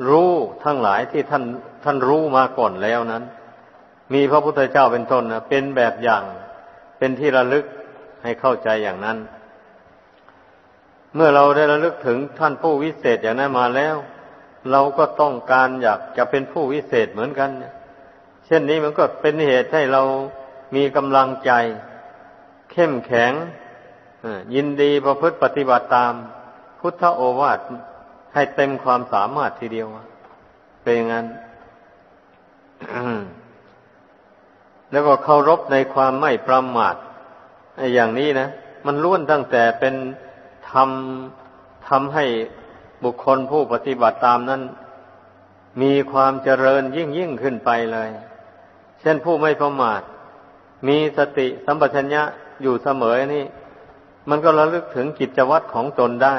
รู้ทั้งหลายที่ท่านท่านรู้มาก่อนแล้วนั้น มีพระพุทธเจ้าเป็นต้นนะเป็นแบบอย่างเป็นที่ระลึกให้เข้าใจอย่างนั้น เมื่อเราได้ระลึกถึงท่านผู้วิเศษอย่างนั้นมาแล้ว เราก็ต้องการอยากจะเป็นผู้วิเศษเหมือนกัน เช่นนี้มันก็เป็นเหตุให้เรามีกำลังใจ เข้มแข็งยินดีประพฤติปฏิบัติตาม พุทธโอวาทให้เต็มความสามารถทีเดียวเป็นอย่างนั้นแล้วก็เคารพในความไม่ประมาทอย่างนี้นะ มันล้วนตั้งแต่เป็นทำทำให้บุคคลผู้ปฏิบัติตามนั้น มีความเจริญยิ่งยิ่งขึ้นไปเลย เช่นผู้ไม่ประมาท มีสติสัมปชัญญะ อยู่เสมอนี่ มันก็ระลึกถึงกิจวัตรของตนได้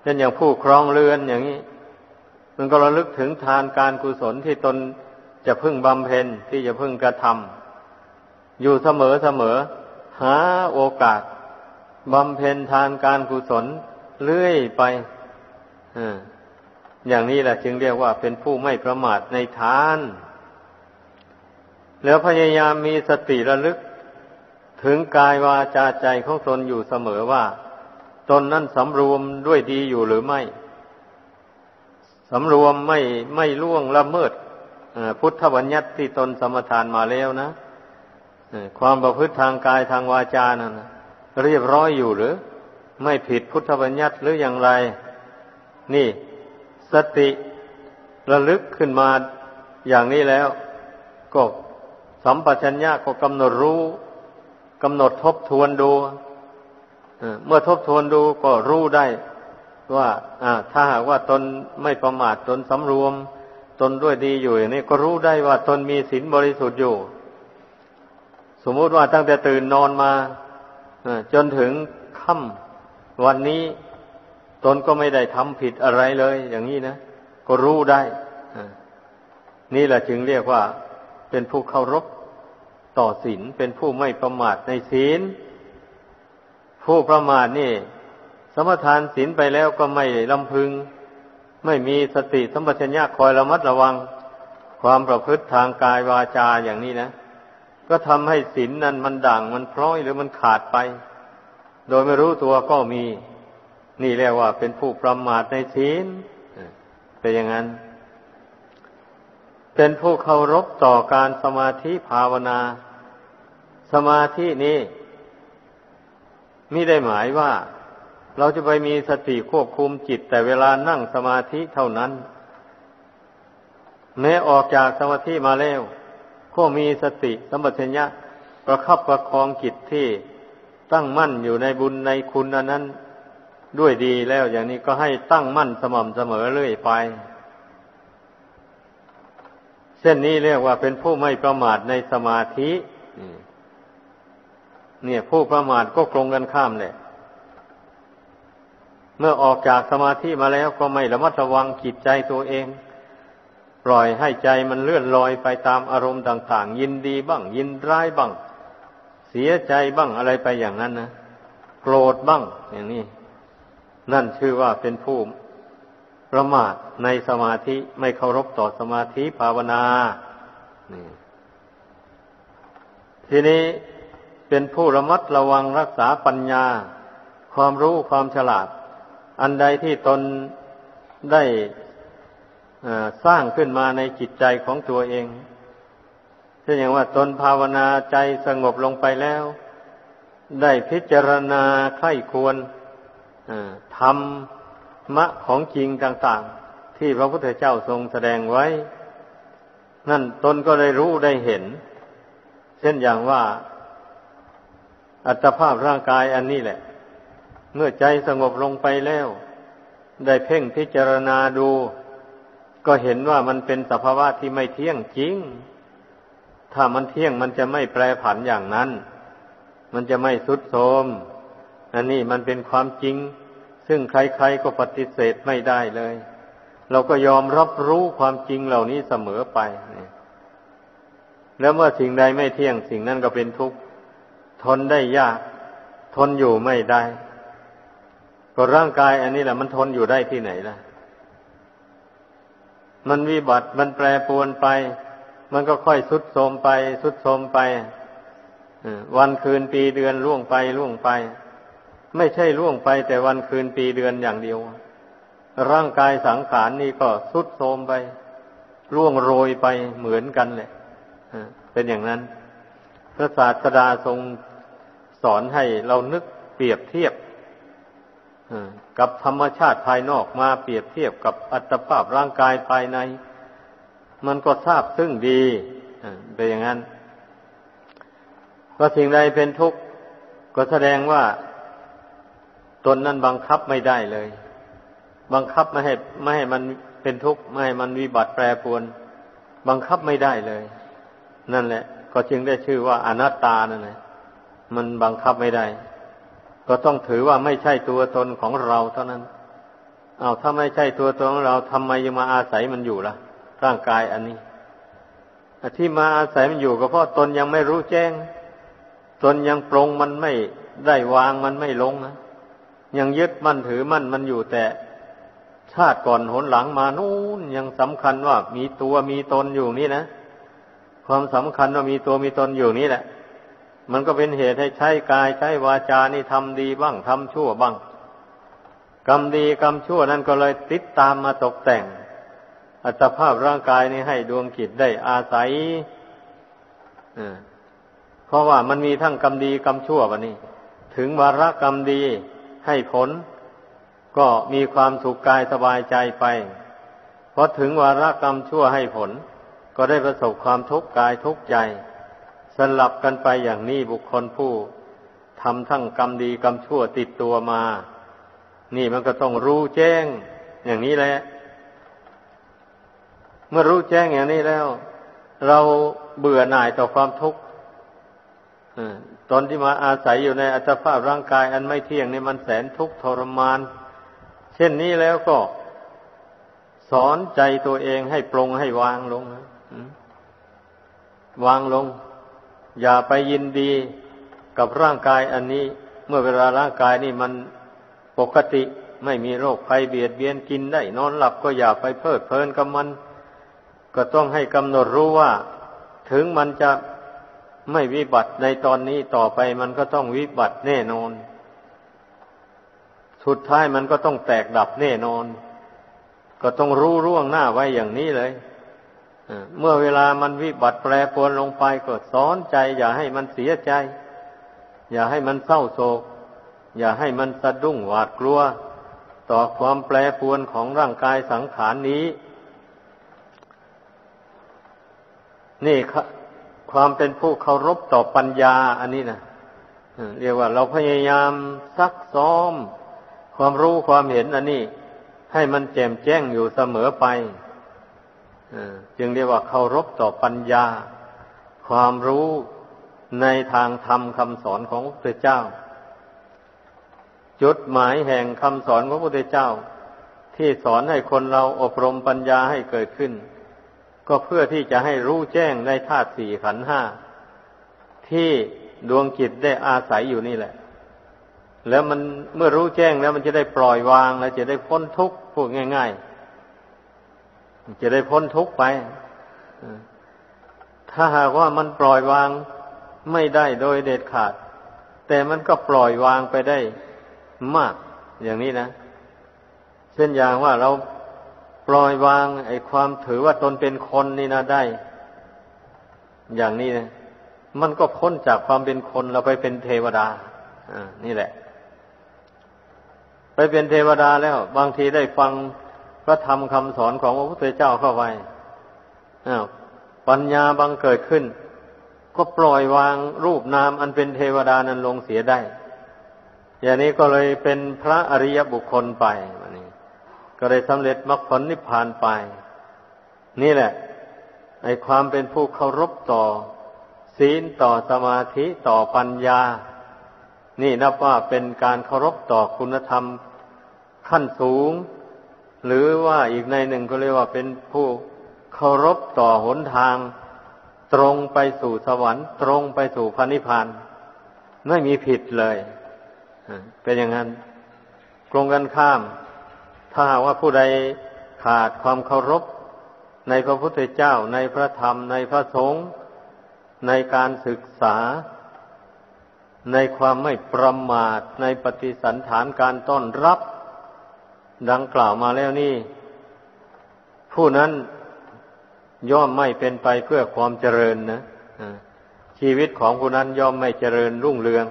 เช่นอย่างผู้ครองเรือนอย่างนี้ มันก็ระลึกถึงทานการกุศลที่ตนจะพึ่งบำเพ็ญที่จะพึ่งกระทำอยู่เสมอเสมอ หาโอกาสบำเพ็ญทานการกุศลเลื่อยไปอย่างนี้แหละจึงเรียกว่าเป็นผู้ไม่ประมาทในทาน แล้วพยายามมีสติระลึก ถึงกายวาจาใจของตนอยู่เสมอว่า ตนนั้นสำรวมด้วยดีอยู่หรือไม่สำรวมไม่ไม่ล่วงละเมิดพุทธบัญญัติที่ตนสมทานมาแล้วนะความประพฤติทางกายทางวาจานั้นเรียบร้อยอยู่หรือ ไม่ผิดพุทธบัญญัติหรืออย่างไร นี่ สติระลึกขึ้นมาอย่างนี้แล้ว ก็สัมปชัญญะก็กำหนดรู้ กำหนดทบทวนดูเมื่อทบทวนดูก็รู้ได้ว่าถ้าหากว่าตนไม่ประมาทตนสำรวม ตนด้วยดีอยู่อย่างนี้ก็รู้ได้ว่าตนมีศีลบริสุทธิ์อยู่ สมมุติว่าตั้งแต่ตื่นนอนมาจนถึงค่ำวันนี้ ตนก็ไม่ได้ทำผิดอะไรเลย อย่างนี้นะก็รู้ได้นี่แหละจึงเรียกว่าเป็นผู้เคารพ ต่อศีลเป็นผู้ไม่ประมาทในศีล ผู้ประมาทนี่ สมทานศีลไปแล้วก็ไม่ลำพึง ไม่มีสติสัมปชัญญะคอยระมัดระวัง ความประพฤติทางกายวาจาอย่างนี้นะ ก็ทำให้ศีลนนั้นมันด่างมันพร้อยหรือมันขาดไป โดยไม่รู้ตัวก็มี นี่เรียกว่าเป็นผู้ประมาทในศีลเป็นอย่างนั้นเป็นผู้เคารพต่อการสมาธิภาวนา สมาธินี้ไม่ได้หมายว่า เราจะไปมีสติควบคุมจิต แต่เวลานั่งสมาธิเท่านั้น แม้ออกจากสมาธิมาแล้ว ก็มีสติสัมปชัญญะประคับประคองจิตที่ตั้งมั่นอยู่ในบุญในคุณอันนั้น ด้วยดีแล้วอย่างนี้ก็ให้ตั้งมั่นสม่ำเสมอเรื่อยไป เส้นนี้เรียกว่าเป็นผู้ไม่ประมาทในสมาธิ เนี่ย ผู้ประมาทก็ตรงกันข้ามแหละเมื่อออกจากสมาธิมาแล้วก็ไม่ระมัดระวังจิตใจตัวเอง ปล่อยให้ใจมันเลื่อนลอยไปตามอารมณ์ต่าง ๆ ยินดีบ้าง ยินร้ายบ้าง เสียใจบ้างอะไรไปอย่างนั้นนะโกรธบ้าง อย่างนี้ นั่นชื่อว่าเป็นผู้ประมาทในสมาธิไม่เคารพต่อสมาธิภาวนาทีนี้ เป็นผู้ระมัดระวังรักษาปัญญา ความรู้ความฉลาด อันใดที่ตนได้สร้างขึ้นมาในจิตใจของตัวเองเช่นอย่างว่าตนภาวนาใจสงบลงไปแล้ว ได้พิจารณาไข้ควรทำมะของจริงต่างๆ ที่พระพุทธเจ้าทรงแสดงไว้ นั่นตนก็ได้รู้ได้เห็น เช่นอย่างว่า อัตภาพร่างกายอันนี้แหละ เมื่อใจสงบลงไปแล้ว ได้เพ่งพิจารณาดู ก็เห็นว่ามันเป็นสภาวะที่ไม่เที่ยงจริง ถ้ามันเที่ยงมันจะไม่แปรผันอย่างนั้น มันจะไม่สุดโทมอันนี้มันเป็นความจริง ซึ่งใครๆก็ปฏิเสธไม่ได้เลย เราก็ยอมรับรู้ความจริงเหล่านี้เสมอไป แล้วเมื่อสิ่งใดไม่เที่ยงสิ่งนั้นก็เป็นทุกข์ ทนได้ยาก ทนอยู่ไม่ได้ ก็ร่างกายอันนี้แหละมันทนอยู่ได้ที่ไหนล่ะ มันวิบัติมันแปรปรวนไป มันก็ค่อยสุดโทมไปสุดโทมไปวันคืนปีเดือนล่วงไปล่วงไป ไม่ใช่ล่วงไป แต่วันคืนปีเดือนอย่างเดียว ร่างกายสังขารนี่ก็สุดโทมไปล่วงโรยไปเหมือนกันเลยเป็นอย่างนั้น พระศาสดาทรง สอนให้เรานึกเปรียบเทียบกับธรรมชาติภายนอกมาเปรียบเทียบกับอัตภาพร่างกายภายใน มันก็ทราบซึ่งดีเป็นอย่างนั้นก็สิ่งใดเป็นทุกข์ก็แสดงว่า ตนนั้นบังคับไม่ได้เลย บังคับไม่ให้ไม่ให้มันเป็นทุกข์ไม่ให้มันวิบัติแปรปรวน บังคับไม่ได้เลย นั่นแหละ ก็จึงได้ชื่อว่าอนัตตานั่นแหละ มันบังคับไม่ได้ ก็ต้องถือว่าไม่ใช่ตัวตนของเราเท่านั้น เอาถ้าไม่ใช่ตัวตนของเราทำไมยังมาอาศัยมันอยู่ล่ะ ร่างกายอันนี้ที่มาอาศัยมันอยู่ก็เพราะตนยังไม่รู้แจ้ง ตนยังปรงมันไม่ได้วางมันไม่ลงนะยังยึดมั่นถือมั่นมันอยู่แต่ชาติก่อนหนหลังมานู่นยังสำคัญว่ามีตัวมีตนอยู่นี่นะความสำคัญว่ามีตัวมีตนอยู่นี่แหละ มันก็เป็นเหตุให้ใช้กายใช้วาจานี่ทำดีบ้างทำชั่วบ้าง กรรมดีกรรมชั่วนั่นก็เลยติดตามมาตกแต่ง อัตภาพร่างกายนี้ให้ดวงกิจได้อาศัยเพราะว่ามันมีทั้งกรรมดีกรรมชั่ววันนี้ ถึงวาระกรรมดีให้ผล ก็มีความสุขกายสบายใจไปพอถึงวาระกรรมชั่วให้ผล ก็ได้ประสบความทุกข์กายทุกข์ใจ สลับกันไปอย่างนี้บุคคลผู้ทำทั้งกรรมดีกรรมชั่วติดตัวมา นี่มันก็ต้องรู้แจ้ง อย่างนี้แหละ เมื่อรู้แจ้งอย่างนี้แล้ว เราเบื่อหน่ายต่อความทุกข์ตอนที่มาอาศัยอยู่ในอัตภาพร่างกาย อันไม่เที่ยงนี่มันแสนทุกข์ทรมาน เช่นนี้แล้วก็ สอนใจตัวเองให้ปรงให้วางลงวางลง อย่าไปยินดีกับร่างกายอันนี้ เมื่อเวลาร่างกายนี่มันปกติไม่มีโรคภัยเบียดเบียนกินได้นอนหลับก็อย่าไปเพลิดเพลินกับมัน ก็ต้องให้กำหนดรู้ว่า ถึงมันจะไม่วิบัติในตอนนี้ต่อไปมันก็ต้องวิบัติแน่นอน สุดท้ายมันก็ต้องแตกดับแน่นอน ก็ต้องรู้ร่วงหน้าไว้อย่างนี้เลย เมื่อเวลามันวิบัติแปรปรวนลงไปก็สอนใจ อย่าให้มันเสียใจ อย่าให้มันเศร้าโศก อย่าให้มันสะดุ้งหวาดกลัว ต่อความแปรปรวนของร่างกายสังขารนนี้ นี่ความเป็นผู้เคารพต่อปัญญา อันนี้นะเรียกว่าเราพยายามซักซ้อม ความรู้ความเห็นอันนี้ ให้มันแจ่มแจ้งอยู่เสมอไป จึงเรียกว่าเคารพต่อปัญญา ความรู้ในทางธรรมคำสอนของพระพุทธเจ้า จุดหมายแห่งคำสอนของพระพุทธเจ้า ที่สอนให้คนเราอบรมปัญญาให้เกิดขึ้น ก็เพื่อที่จะให้รู้แจ้งในธาตุสี่ขันห้าที่ดวงจิตได้อาศัยอยู่นี่แหละ แล้วมันเมื่อรู้แจ้งแล้วมันจะได้ปล่อยวาง แล้วจะได้พ้นทุกข์พูดง่าย ๆ จะได้พ้นทุกข์ไปถ้าหากว่ามันปล่อยวางไม่ได้โดยเด็ดขาด แต่มันก็ปล่อยวางไปได้มาก อย่างนี้นะ เช่นอย่างว่าเราปล่อยวางไอ้ความถือว่าตนเป็นคนนี่นะได้ อย่างนี้นะมันก็พ้นจากความเป็นคนเราไปเป็นเทวดาอ่านี่แหละ ไปเป็นเทวดาแล้ว บางทีได้ฟัง ระธรรมคำสอนของพระพุทธเจ้าเข้าไปปัญญาบังเกิดขึ้น ก็ปล่อยวางรูปนามอันเป็นเทวดานั้นลงเสียได้ อย่างนี้ก็เลยเป็นพระอริยบุคคลไปนี้ก็ได้สำเร็จมรรคผลนิพพานไป นี่แหละไอความเป็นผู้เคารพต่อ ศีลต่อสมาธิต่อปัญญา นี่นับว่าเป็นการเคารพต่อคุณธรรมขั้นสูง หรือว่าอีกในหนึ่งก็เรียกว่าเป็นผู้เคารพต่อหนทาง ตรงไปสู่สวรรค์ ตรงไปสู่พระนิพพานไม่มีผิดเลยเป็นอย่างนั้นตรงกันข้าม ถ้าว่าผู้ใดขาดความเคารพในพระพุทธเจ้าในพระธรรมในพระสงฆ์ในการศึกษา ในความไม่ประมาทในปฏิสันฐานการต้อนรับ ดังกล่าวมาแล้วนี่ ผู้นั้นย่อมไม่เป็นไปเพื่อความเจริญนะชีวิตของผู้นั้นย่อมไม่เจริญรุ่งเรือง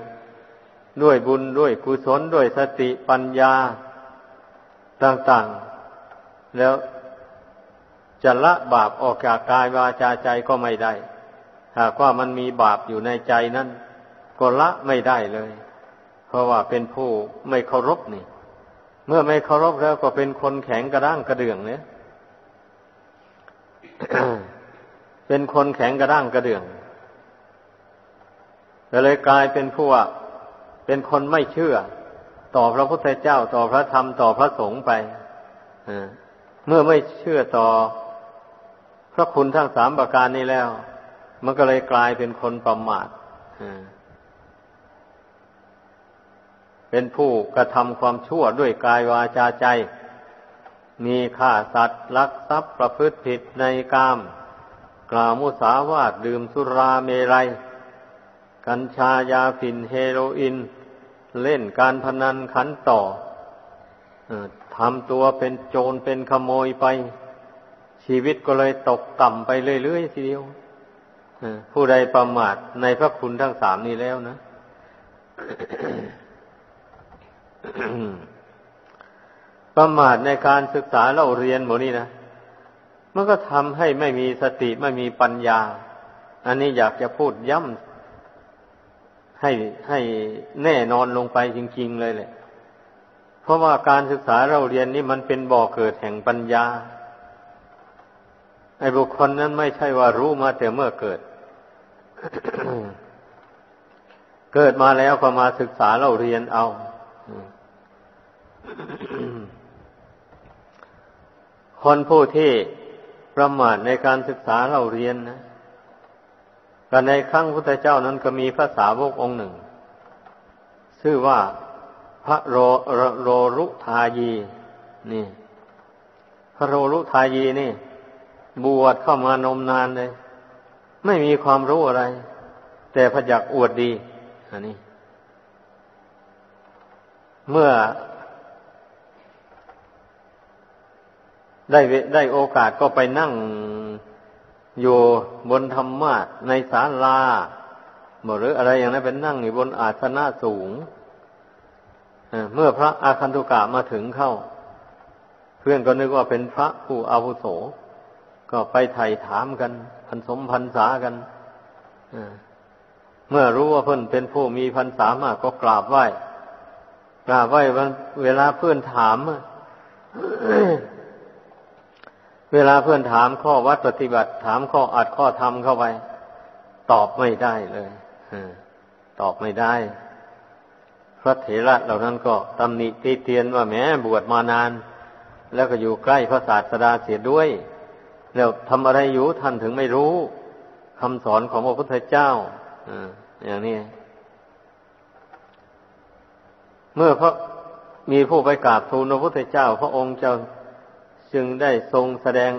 ด้วยบุญด้วยกุศลด้วยสติปัญญาต่างๆ แล้วจะละบาปออกจากกายวาจาใจก็ไม่ได้ หากว่ามันมีบาปอยู่ในใจนั้น ก็ละไม่ได้เลย เพราะว่าเป็นผู้ไม่เคารพนี่ เมื่อไม่เคารพแล้วก็เป็นคนแข็งกระด้างกระเดื่องเนี่ยเป็นคนแข็งกระด้างกระเดื่องก็เลยกลายเป็นผู้ว่าเป็นคนไม่เชื่อ ต่อพระพุทธเจ้าต่อพระธรรมต่อพระสงฆ์ไปเมื่อไม่เชื่อต่อพระคุณทั้งสามประการนี้แล้ว มันก็เลยกลายเป็นคนประมาท เป็นผู้กระทำความชั่วด้วยกายวาจาใจ มีฆ่าสัตว์ลักทรัพย์ประพฤติผิดในกาม กล่าวมุสาวาทดื่มสุราเมรัย กัญชายาฝิ่นเฮโรอีนเล่นการพนันขันต่อทำตัวเป็นโจรเป็นขโมยไป ชีวิตก็เลยตกต่ำไปเรื่อยๆทีเดียวผู้ใดประมาทในพระคุณทั้งสามนี้แล้วนะ ประมาทในการศึกษาเราเรียนหมดนี่นะมันก็ทำให้ไม่มีสติไม่มีปัญญา อันนี้อยากจะพูดย้ำให้ให้แน่นอนลงไปจริง ๆ เลยแหละ เพราะว่าการศึกษาเราเรียนนี่มันเป็นบ่อเกิดแห่งปัญญา ไอ้บุคคลนั้นไม่ใช่ว่ารู้มาแต่เมื่อเกิด เกิดมาแล้วก็มาศึกษาเราเรียนเอา คนผู้ที่ประมาทในการศึกษาเราเรียนนะก็ในครั้งพุทธเจ้านั้นก็มีพระสาวกองค์หนึ่ง ชื่อว่าพระโรโรโรรุทายี นี่ พระโรรุทายีนี่ บวชเข้ามานมนานเลย ไม่มีความรู้อะไร แต่พยักอวดดี อันนี้ เมื่อ ได้ได้โอกาสก็ไปนั่งอยู่บนธรรมะในศาลาหรืออะไรอย่างนั้นเป็นนั่งอยู่บนอาสนะสูงเมื่อพระอาคันตุกะมาถึงเข้า เพื่อนก็นึกว่าเป็นพระผู้อาวุโส ก็ไปไถ่ถามกัน พันสมพันษากันเมื่อรู้ว่าเพื่อนเป็นผู้มีพันษามากก็กราบไหว้กราบไหว้เวลาเพื่อนถาม เวลาเพื่อนถามข้อวัดปฏิบัติ ถามข้ออัดข้อธรรมเข้าไป ตอบไม่ได้เลยตอบไม่ได้ พระเถระเหล่านั้นก็ตำหนิตีเตียนว่าแม้บวชมานาน แล้วก็อยู่ใกล้พระศาสดาเสียด้วย แล้วทำอะไรอยู่ท่านถึงไม่รู้คำสอนของพระพุทธเจ้าอย่างนี้ เมื่อพระมีผู้ไปกราบทูลพระพุทธเจ้า พระองค์จ้า จึงได้ทรงแสดง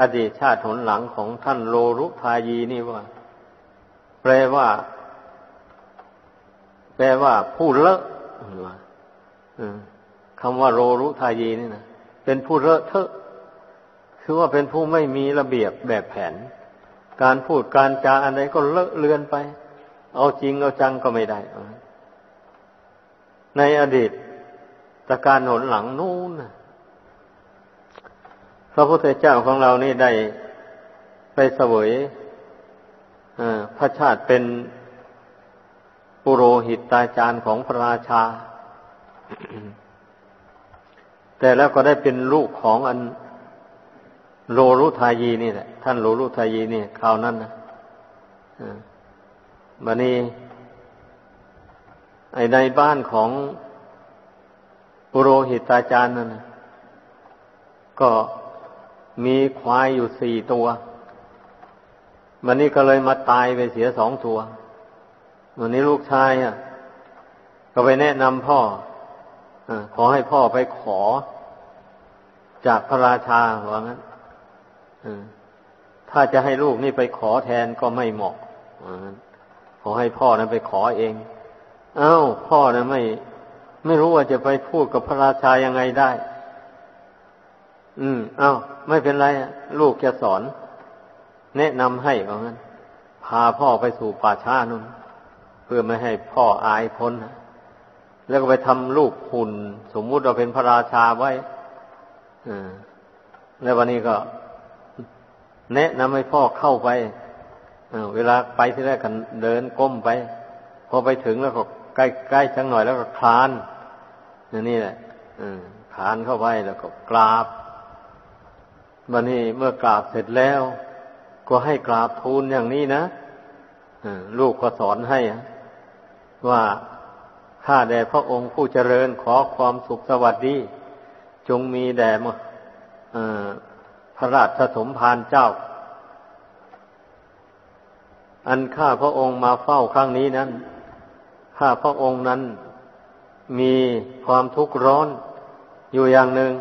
อดีตชาติหนหลังของท่านโลรุทายีนี่ว่า แปลว่า แปลว่า ผู้เลอะคำว่าโลรุทายีนี่นะเป็นผู้เลอะเทอะคือว่าเป็นผู้ไม่มีระเบียบแบบแผน การพูดการจาอะไรก็เลอะเลือนไป เอาจริงเอาจังก็ไม่ได้ ในอดีตตะการหนหลังนู้นพ ระพุทธเจ้าของเรานี่ได้ไปเสวยพระชาติเป็นปุโรหิตตาจารย์ของพระราชา แต่แล้วก็ได้เป็นลูกของอันโลรุทายีนี่แหละท่านโลรุทายีนี่คราวนั้นนะบันนี้ ไอในบ้านของปุโรหิตตาจารย์นั่นก็ มีควายอยู่สี่ตัว วันนี้ก็เลยมาตายไปเสียสองตัว วันนี้ลูกชายอะ ก็ไปแนะนำพ่ออขอให้พ่อไปขอ จากพระราชาว่างั้นถ้าจะให้ลูกนี่ไปขอแทนก็ไม่เหมาะขอให้พ่อนั้นไปขอเอง เอา้า พ่อนะไม่ ไม่รู้ว่าจะไปพูดกับพระราชายังไงได้ อืมเอา้าไม่เป็นไรลูกจะสอน แนะนำให้เพราะงั้น พาพ่อไปสู่ป่าช้านุ่นเพื่อไม่ให้พ่ออายพ้นแล้วก็ไปทำลูกหุ่น สมมุติเราเป็นพระราชาไว้แล้ววันนี้ก็ แนะนำให้พ่อเข้าไปเวลาไปที่แรกกันเดินก้มไป พอไปถึงแล้วก็ใกล้ใกล้ชังหน่อยแล้วก็คลานนี่แหละคลานเข้าไปแล้วก็กราบ บันนี้เมื่อกราบเสร็จแล้ว ก็ให้กราบทูลอย่างนี้นะลูกก็สอนให้ ว่าข้าแด่พระองค์ผู้เจริญขอความสุขสวัสดี จงมีแด่พระราชสมภารเจ้า อันข้าพระองค์มาเฝ้าครั้งนี้นั้น ข้าพระองค์นั้นมีความทุกข์ร้อนอยู่อย่างหนึ่ง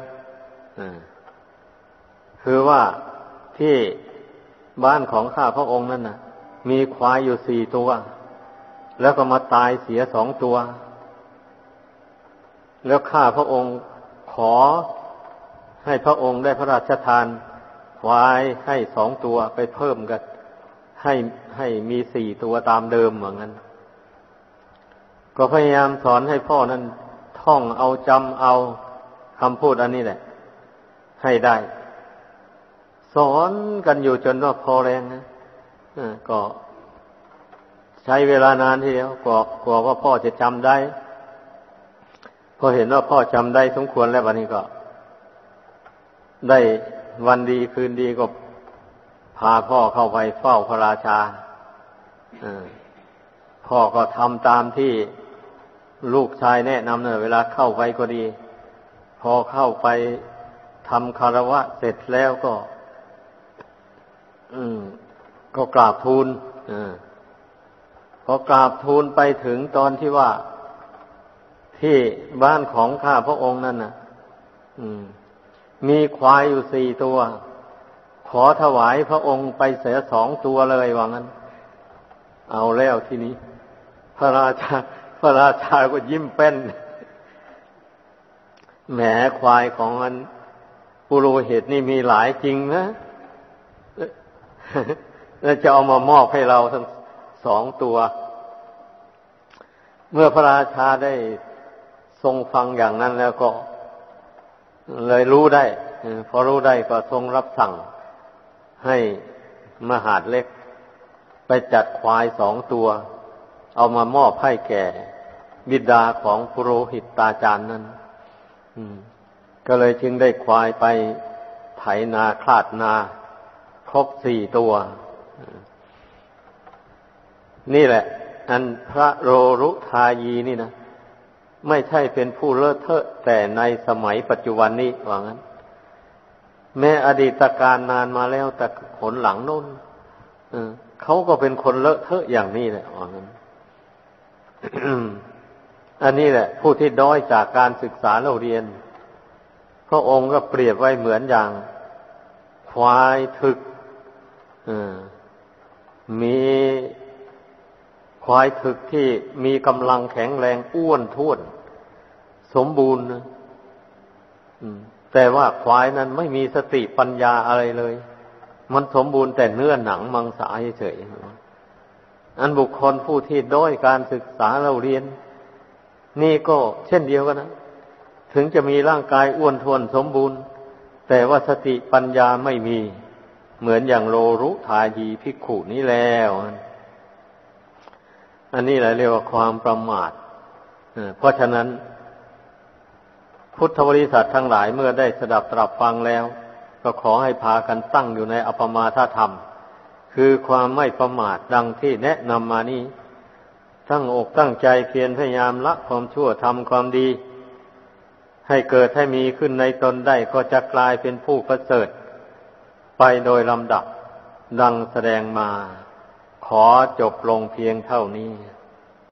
คือว่าที่บ้านของข้าพระองค์นั่นนะมีควายอยู่สี่ตัว แล้วก็มาตายเสียสองตัว แล้วข้าพระองค์ขอให้พระองค์ได้พระราชทานควายให้สองตัวไปเพิ่มกัน ให้ให้มีสี่ตัวตามเดิมเหมือนกันก็พยายามสอนให้พ่อนั้นท่องเอาจำเอาคำพูดอันนี้แหละ ให้ได้ สอนกันอยู่จนว่าพอแรงนะก็ใช้เวลานานทีเดียวกว่ากว่าว่าพ่อจะจำได้ พอเห็นว่าพ่อจำได้สมควรแล้ววันนี้ก็ ได้วันดีคืนดีก็พาพ่อเข้าไปเฝ้าพระราชาพ่อก็ทำตามที่ลูกชายแนะนำเนะเวลาเข้าไปก็ดี พอเข้าไปทำคารวะเสร็จแล้วก็ ก็กราบทูลอพอกราบทูลไปถึงตอนที่ว่าที่บ้านของข้าพระองค์นั่นน่ะอืมมีควายอยู่สี่ตัว ขอถวายพระองค์ไปเสียสองตัวเลยว่างั้น เอาแล้วทีนี้ พระราชา พระราชาก็ยิ้มเป็นแหมควายของมันปุโรหิตนี่มีหลายจริงนะ แล้วจะเอามามอบให้เราทั้งสองตัว เมื่อพระราชาได้ทรงฟังอย่างนั้นแล้วก็ เลยรู้ได้พอรู้ได้ก็ทรงรับสั่งให้มหาดเล็ก ไปจัดควายสองตัว เอามามอบให้แก่ บิดาของปุโรหิตตาจารย์นั้นก็เลยจึงได้ควายไปไถนาคลาดนา ครบสี่ตัว นี่แหละ อันพระโรรุทายีนี่นะไม่ใช่เป็นผู้เลอะเทอะ แต่ในสมัยปัจจุบันนี้ว่างั้น แม้อดีตการนานมาแล้วแต่ผลหลังน้นเขาก็เป็นคนเลอะเทอะอย่างนี้แหละว่างั้นอันนี้แหละ ผู้ที่ด้อยจากการศึกษาเราเรียน พระองค์ก็เปรียบไว้เหมือนอย่าง ควายถึก มีควายถึกที่มีกำลังแข็งแรงอ้วนท้วน สมบูรณ์แต่ว่าควายนั้นไม่มีสติปัญญาอะไรเลย มันสมบูรณ์แต่เนื้อหนังมังสาเฉยอันบุคคลผู้ที่ด้อยการศึกษาเราเรียน นี่ก็เช่นเดียวกันนะ ถึงจะมีร่างกายอ้วนท้วนสมบูรณ์ แต่ว่าสติปัญญาไม่มี เหมือนอย่างโลรุทายีพิกขุนี้แล้ว อันนี้แหละเรียกว่าความประมาทเพราะฉะนั้น พุทธบริษัททั้งหลายเมื่อได้สดับตรับฟังแล้ว ก็ขอให้พากันตั้งอยู่ในอปมาทธรรม คือความไม่ประมาทดังที่แนะนำมานี้ตั้งอกตั้งใจเพียรพยายามละความชั่วทำความดี ให้เกิดให้มีขึ้นในตนได้ก็จะกลายเป็นผู้ประเสริฐ ไปโดยลำดับดังแสดงมา ขอจบลงเพียงเท่านี้